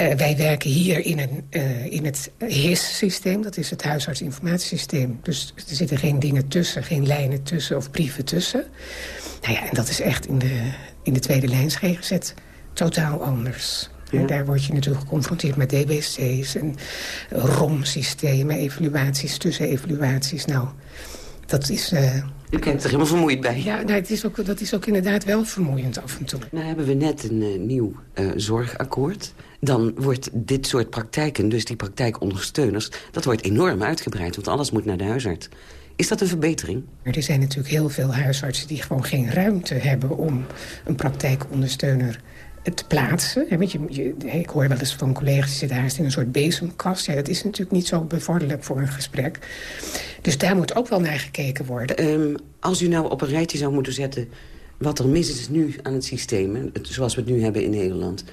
Uh, wij werken hier in, een, uh, in het HIS-systeem, dat is het huisartsinformatiesysteem. Dus er zitten geen dingen tussen, geen lijnen tussen of brieven tussen. Nou ja, en dat is echt in de, in de tweede lijn GGZ totaal anders. Ja. En daar word je natuurlijk geconfronteerd met DBC's en ROM-systemen, evaluaties, tussenevaluaties. Nou, dat is... Uh, u kijkt er helemaal vermoeid bij. Ja, nou, het is ook, dat is ook inderdaad wel vermoeiend af en toe. Nou hebben we net een uh, nieuw uh, zorgakkoord. Dan wordt dit soort praktijken, dus die praktijkondersteuners... dat wordt enorm uitgebreid, want alles moet naar de huisarts. Is dat een verbetering? Er zijn natuurlijk heel veel huisartsen die gewoon geen ruimte hebben... om een praktijkondersteuner te plaatsen. Je, je, ik hoor wel eens van collega's die zitten haast in een soort bezemkast. Ja, dat is natuurlijk niet zo bevorderlijk voor een gesprek. Dus daar moet ook wel naar gekeken worden. Um, als u nou op een rijtje zou moeten zetten wat er mis is nu aan het systeem, zoals we het nu hebben in Nederland...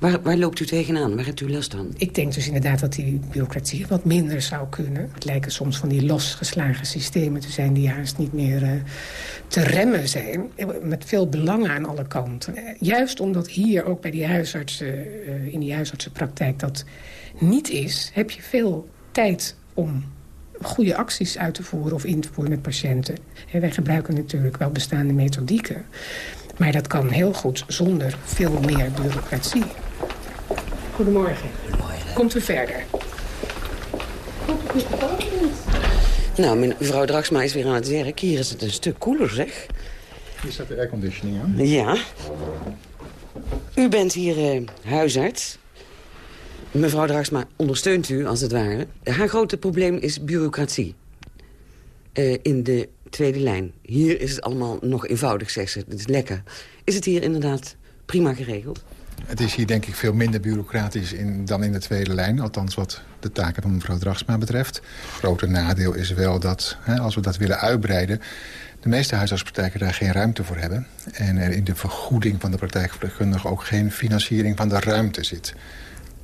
Waar, loopt u tegenaan? Waar hebt u last van? Ik denk dus inderdaad dat die bureaucratie wat minder zou kunnen. Het lijken soms van die losgeslagen systemen te zijn... die juist niet meer uh, te remmen zijn. Met veel belangen aan alle kanten. Juist omdat hier ook bij die huisartsen, in die huisartsenpraktijk dat niet is... heb je veel tijd om goede acties uit te voeren of in te voeren met patiënten. En wij gebruiken natuurlijk wel bestaande methodieken. Maar dat kan heel goed zonder veel meer bureaucratie. Goedemorgen. Goedemorgen. Komt u verder? Nou, mevrouw Draxma is weer aan het werk. Hier is het een stuk koeler, zeg. Hier staat de airconditioning aan. Ja. U bent hier uh, huisarts. Mevrouw Draxma ondersteunt u, als het ware. Haar grote probleem is bureaucratie. Uh, in de tweede lijn. Hier is het allemaal nog eenvoudig, zegt ze. Het is lekker. Is het hier inderdaad prima geregeld? Het is hier denk ik veel minder bureaucratisch in, dan in de tweede lijn. Althans wat de taken van mevrouw Dragsma betreft. Het grote nadeel is wel dat, hè, als we dat willen uitbreiden... de meeste huisartspraktijken daar geen ruimte voor hebben. En er in de vergoeding van de praktijkverpleegkundige... ook geen financiering van de ruimte zit.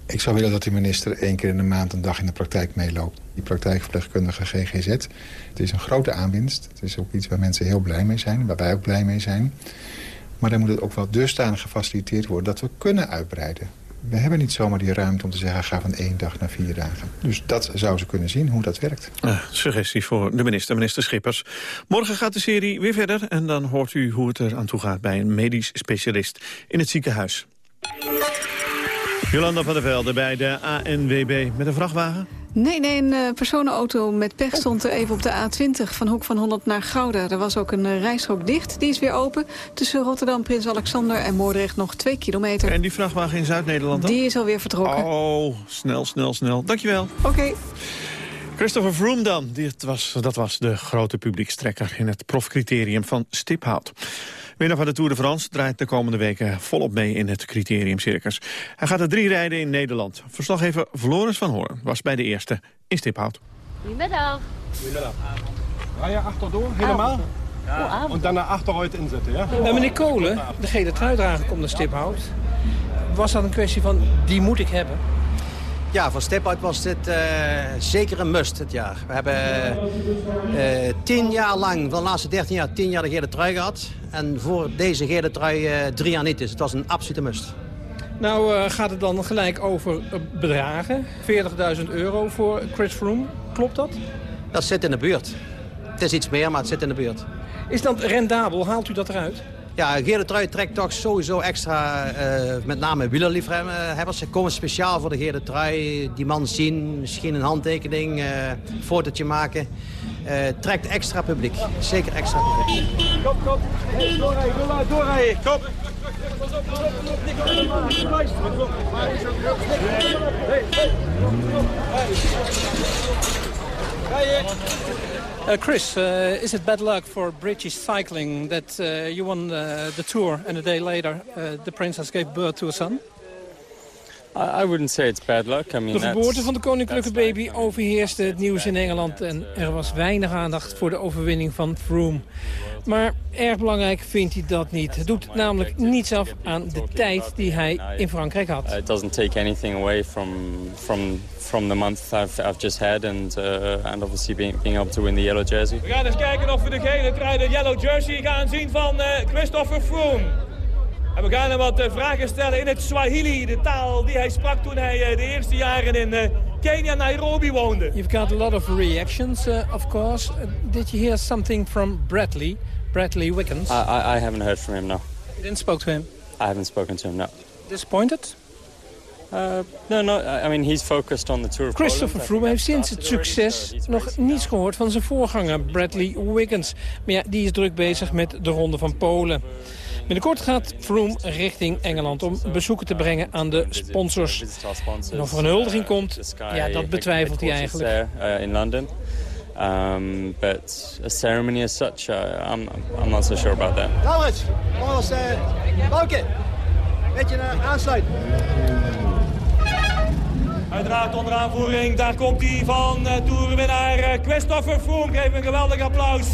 Ik zou willen dat de minister één keer in de maand een dag in de praktijk meeloopt. Die praktijkverpleegkundige GGZ. Het is een grote aanwinst. Het is ook iets waar mensen heel blij mee zijn. Waar wij ook blij mee zijn. Maar dan moet het ook wel dusdanig gefaciliteerd worden dat we kunnen uitbreiden. We hebben niet zomaar die ruimte om te zeggen... ga van één dag naar vier dagen. Dus dat zou ze kunnen zien, hoe dat werkt. Suggestie voor de minister, minister Schippers. Morgen gaat de serie weer verder... en dan hoort u hoe het er aan toe gaat bij een medisch specialist in het ziekenhuis. Jolanda van der Velde bij de ANWB met een vrachtwagen. Nee, nee, een uh, personenauto met pech stond er even op de A20 van Hoek van Holland naar Gouda. Er was ook een uh, reishok dicht, die is weer open. Tussen Rotterdam, Prins Alexander en Moordrecht nog twee kilometer. En die vrachtwagen in Zuid-Nederland dan? Die is alweer vertrokken. Oh, snel, snel, snel. Dankjewel. Oké. Okay. Christopher Froome dan, dat was, dat was de grote publiekstrekker in het profcriterium van Stiphout. Winnaar van de Tour de France draait de komende weken volop mee in het criteriumcircus. Hij gaat er drie rijden in Nederland. Verslaggever Floris van Hoorn was bij de eerste in Stiphout. Goedemiddag. Goedemiddag. Ga je achterdoor, helemaal? Ja. En dan naar achteruit inzetten, ja? Nou, meneer Kolen, de gele truidrager komt naar Stiphout. Was dat een kwestie van, die moet ik hebben? Ja, voor Stiphout was dit uh, zeker een must dit jaar. We hebben uh, tien jaar lang, van de laatste dertien jaar, tien jaar de gele trui gehad. En voor deze gele trui uh, drie jaar niet. Dus het was een absolute must. Nou gaat het dan gelijk over bedragen. 40.000 euro voor Chris Froome. Klopt dat? Dat zit in de buurt. Het is iets meer, maar het zit in de buurt. Is dat rendabel? Haalt u dat eruit? Ja, gele trui trekt toch sowieso extra, uh, met name wielerliefhebbers. Ze komen speciaal voor de gele trui. Die man zien, misschien een handtekening, uh, een fotootje maken. Uh, trekt extra publiek. Zeker extra publiek. Kom, kom. Hey, doorrijden, doorrijden. Kom. Uh, Chris, uh, is it bad luck for British cycling that uh, you won the tour and a day later the princess gave birth to a son? I wouldn't say it's bad luck. I mean, de geboorte van de koninklijke baby overheerste het nieuws in Engeland... en er was weinig aandacht voor de overwinning van Froome. Maar erg belangrijk vindt hij dat niet. Het doet namelijk niets af aan de tijd die hij in Frankrijk had. It doesn't take anything away from, from, from the month I've, I've just had... and, uh, and obviously being, being able to win the yellow jersey. We gaan eens kijken of we de gele trui, de yellow jersey gaan zien van uh, Christopher Froome. En we gaan hem wat uh, vragen stellen in het Swahili, de taal die hij sprak toen hij uh, de eerste jaren in uh, Kenia, Nairobi woonde. You've got a lot of reactions, of course. did you hear something from Bradley, Bradley Wiggins? I, I, I, haven't heard from him, no. You didn't spoke to him? I haven't spoken to him, no. Disappointed? Uh, no, no, I mean, he's focused on the Tour of Christopher Froome heeft sinds het succes nog niets gehoord van zijn voorganger Bradley Wiggins. Maar ja, die is druk bezig met de Ronde van Polen. Binnenkort gaat Froome richting Engeland om bezoeken te brengen aan de sponsors. En of er een huldiging komt, ja, dat betwijfelt hij eigenlijk. Uh, in London. Um, but a ceremony as such, uh, I'm, I'm not so sure about that. Eens, uh, Bouke. Beetje uh, aansluiten. Uiteraard onder aanvoering, daar komt hij van uh, toerwinnaar Christopher Froome. Geef een geweldig applaus.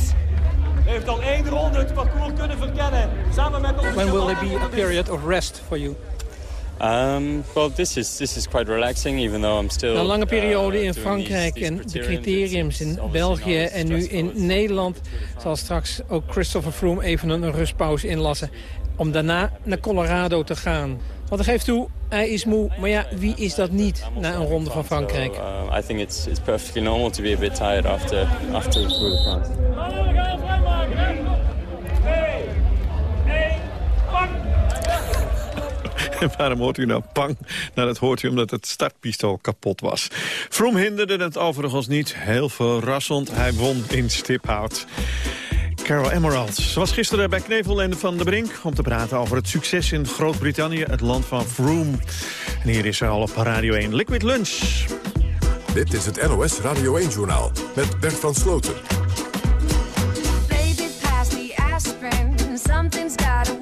Heeft al één ronde het parcours kunnen verkennen. Samen met onze When will there be a period of rest for you? Um, well, this is this is quite relaxing, even though I'm still. Een lange periode uh, in doing Frankrijk en de criteriums. criteriums in België en nu in Nederland zal straks ook Christopher Froome even een rustpauze inlassen om daarna naar Colorado te gaan. Want hij geeft toe, hij is moe, maar ja, wie is dat niet na een ronde van Frankrijk? Uh, I think it's it's perfectly normal to be a bit tired after after the Tour de France. En waarom hoort u nou pang? Nou, dat hoort u omdat het startpistool kapot was. Vroom hinderde het overigens niet. Heel verrassend. Hij won in stiphout. Carol Emerald. Ze was gisteren bij Knevel en Van der Brink... om te praten over het succes in Groot-Brittannië, het land van Froome. En hier is ze al op Radio 1. Liquid Lunch. Dit is het NOS Radio 1-journaal met Bert van Sloten. Baby, pass me aspirin. Something's gotta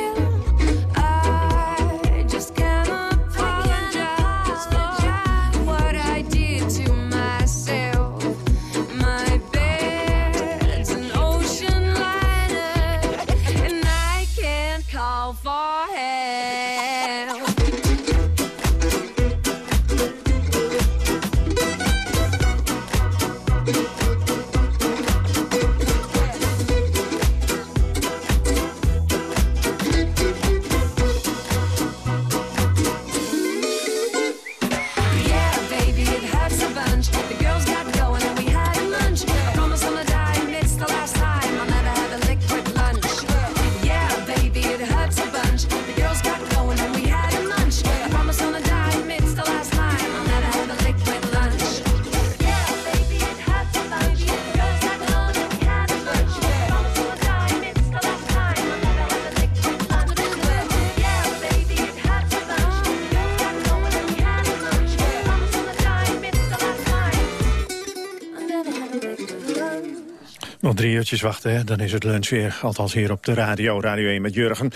Drie uurtjes wachten, dan is het lunch weer. Althans hier op de radio, Radio 1 met Jurgen.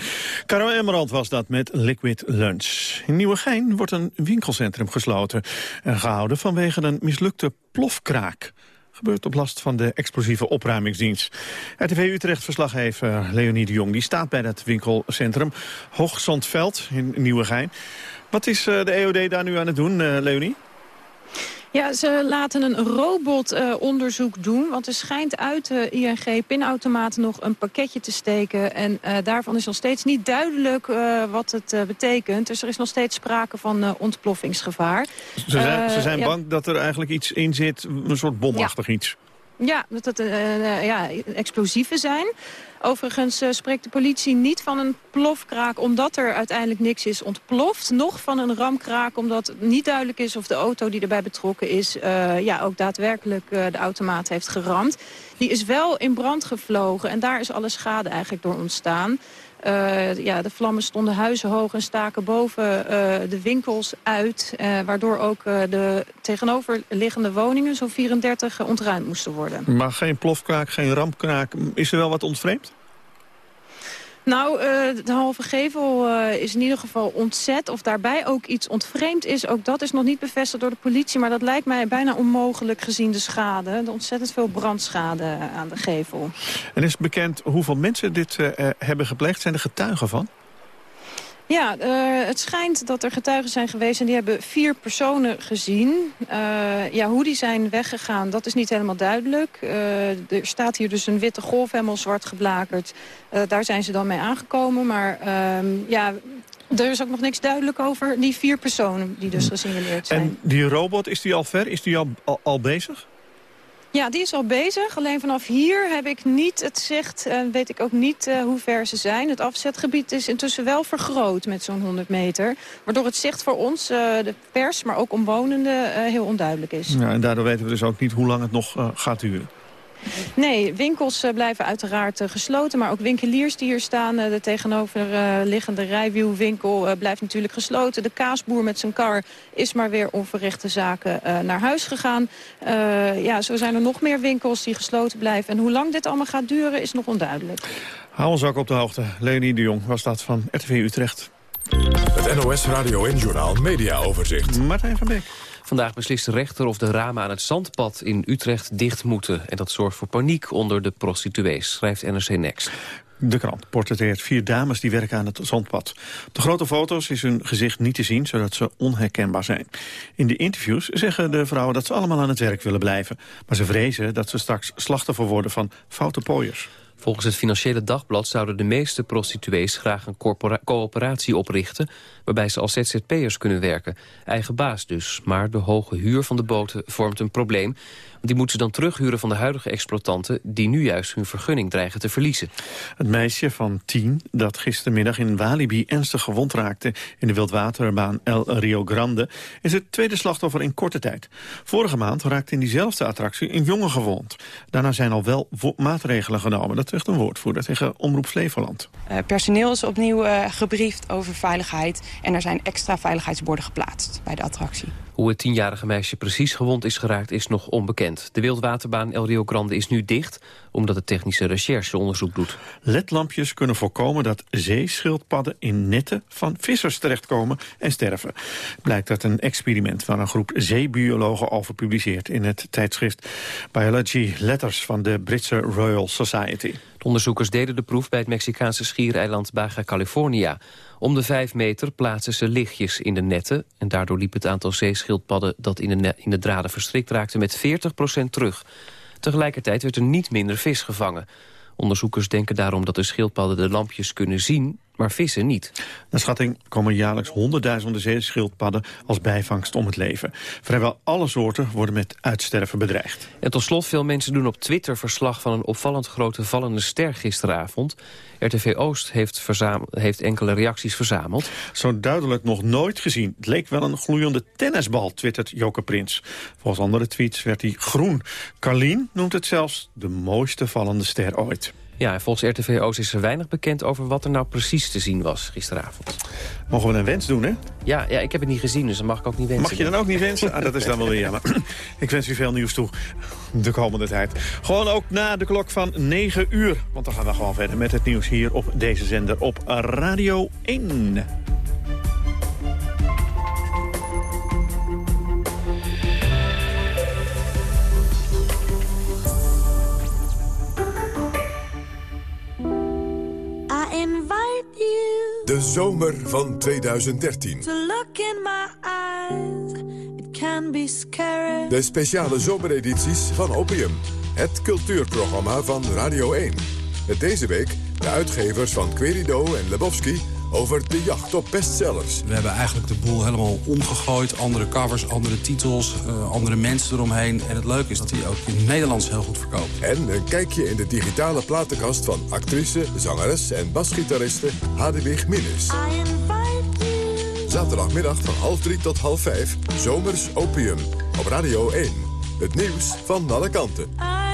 Caro Emerald was dat met Liquid Lunch. In Nieuwegein wordt een winkelcentrum gesloten... en gehouden vanwege een mislukte plofkraak. Gebeurt op last van de explosieve opruimingsdienst. RTV Utrecht-verslaggever Leonie de Jong die staat bij dat winkelcentrum. Hoogzandveld in Nieuwegein. Wat is eh, de EOD daar nu aan het doen, eh, Leonie? Ja, ze laten een robotonderzoek doen. Want er schijnt uit de ING-pinautomaat nog een pakketje te steken. En uh, daarvan is nog steeds niet duidelijk uh, wat het betekent. Dus er is nog steeds sprake van ontploffingsgevaar. Ze zijn, ze zijn bang ja. dat er eigenlijk iets in zit, een soort bomachtig ja. iets. Ja, dat het ja, explosieven zijn. Overigens uh, spreekt de politie niet van een plofkraak omdat er uiteindelijk niks is ontploft. Nog van een ramkraak omdat niet duidelijk is of de auto die erbij betrokken is... Uh, ja, ook daadwerkelijk uh, de automaat heeft geramd. Die is wel in brand gevlogen en daar is alle schade eigenlijk door ontstaan. Uh, ja, de vlammen stonden huizenhoog en staken boven uh, de winkels uit. Uh, waardoor ook de tegenoverliggende woningen, zo'n 34, ontruimd moesten worden. Maar geen plofkraak, geen rampkraak. Is er wel wat ontvreemd? Nou, uh, de halve gevel uh, is in ieder geval ontzet. Of daarbij ook iets ontvreemd is, ook dat is nog niet bevestigd door de politie. Maar dat lijkt mij bijna onmogelijk gezien de schade. De ontzettend veel brandschade aan de gevel. En is bekend hoeveel mensen dit uh, hebben gepleegd? Zijn er getuigen van? Ja, uh, het schijnt dat er getuigen zijn geweest en die hebben vier personen gezien. Uh, ja, hoe die zijn weggegaan, dat is niet helemaal duidelijk. Uh, er staat hier dus een witte golf, helemaal zwart geblakerd. daar zijn ze dan mee aangekomen, maar ehm, ja... Er is ook nog niks duidelijk over die vier personen die dus gesignaleerd zijn. En die robot, is die al ver? Is die al, al, al bezig? Ja, die is al bezig. Alleen vanaf hier heb ik niet het zicht en weet ik ook niet uh, hoe ver ze zijn. Het afzetgebied is intussen wel vergroot met zo'n 100 meter. Waardoor het zicht voor ons, uh, de pers, maar ook omwonenden, heel onduidelijk is. Ja, en daardoor weten we dus ook niet hoe lang het nog gaat duren. Nee, winkels uh, blijven uiteraard uh, gesloten. Maar ook winkeliers die hier staan. Uh, de tegenoverliggende rijwielwinkel blijft natuurlijk gesloten. De kaasboer met zijn kar is maar weer onverrichte zaken naar huis gegaan. ja, zo zijn er nog meer winkels die gesloten blijven. En hoe lang dit allemaal gaat duren is nog onduidelijk. Hou ons ook op de hoogte. Leonie de Jong was dat van RTV Utrecht. Het NOS Radio en Journaal Media Overzicht. Martijn van Beek. Vandaag beslist de rechter of de ramen aan het zandpad in Utrecht dicht moeten. En dat zorgt voor paniek onder de prostituees, schrijft NRC Next. De krant portretteert vier dames die werken aan het zandpad. De grote foto's is hun gezicht niet te zien, zodat ze onherkenbaar zijn. In de interviews zeggen de vrouwen dat ze allemaal aan het werk willen blijven. Maar ze vrezen dat ze straks slachtoffer worden van foute pooiers. Volgens het Financiële Dagblad zouden de meeste prostituees graag een coöperatie oprichten... waarbij ze als ZZP'ers kunnen werken. Eigen baas dus. Maar de hoge huur van de boten vormt een probleem. Die moeten ze dan terughuren van de huidige exploitanten... die nu juist hun vergunning dreigen te verliezen. Het meisje van tien dat gistermiddag in Walibi ernstig gewond raakte... in de wildwaterbaan El Rio Grande... is het tweede slachtoffer in korte tijd. Vorige maand raakte in diezelfde attractie een jongen gewond. Daarna zijn al wel maatregelen genomen. Dat zegt een woordvoerder tegen Omroep Flevoland. Uh, personeel is opnieuw uh, gebriefd over veiligheid... en er zijn extra veiligheidsborden geplaatst bij de attractie. Hoe het tienjarige meisje precies gewond is geraakt is nog onbekend. De wildwaterbaan El Rio Grande is nu dicht omdat het technische recherche onderzoek doet. LED-lampjes kunnen voorkomen dat zeeschildpadden in netten van vissers terechtkomen en sterven. Blijkt uit een experiment waar een groep zeebiologen over publiceert in het tijdschrift Biology Letters van de Britse Royal Society. De onderzoekers deden de proef bij het Mexicaanse schiereiland Baja California. Om de vijf meter plaatsen ze lichtjes in de netten... en daardoor liep het aantal zeeschildpadden dat in de, in de draden verstrikt raakte met 40% terug. Tegelijkertijd werd er niet minder vis gevangen. Onderzoekers denken daarom dat de schildpadden de lampjes kunnen zien maar vissen niet. Naar schatting komen jaarlijks honderdduizenden zeeschildpadden als bijvangst om het leven. Vrijwel alle soorten worden met uitsterven bedreigd. En tot slot, veel mensen doen op Twitter verslag van een opvallend grote vallende ster gisteravond. RTV Oost heeft, heeft enkele reacties verzameld. Zo duidelijk nog nooit gezien. Het leek wel een gloeiende tennisbal, twittert Joke Prins. Volgens andere tweets werd hij groen. Carlien noemt het zelfs de mooiste vallende ster ooit. Ja, en volgens RTV Oost is er weinig bekend over wat er nou precies te zien was gisteravond. Mogen we een wens doen, hè? Ja, ja ik heb het niet gezien, dus dan mag ik ook niet wensen. Mag je dan ook niet wensen? Ah, dat is dan wel weer jammer. ik wens u veel nieuws toe de komende tijd. Gewoon ook na de klok van 9 uur. Want dan gaan we gewoon verder met het nieuws hier op deze zender op Radio 1. De zomer van 2013. To look in my eyes, it can be scary. De speciale zomeredities van Opium. Het cultuurprogramma van Radio 1. Met deze week de uitgevers van Querido en Lebowski over de jacht op bestsellers. We hebben eigenlijk de boel helemaal omgegooid. Andere covers, andere titels, uh, andere mensen eromheen. En het leuke is dat hij ook in het Nederlands heel goed verkoopt. En een kijkje in de digitale platenkast van actrice, zangeres en basgitariste Hadewig Minnes. Zaterdagmiddag van half drie tot half vijf, Zomers Opium. Op Radio 1. Het nieuws van alle kanten.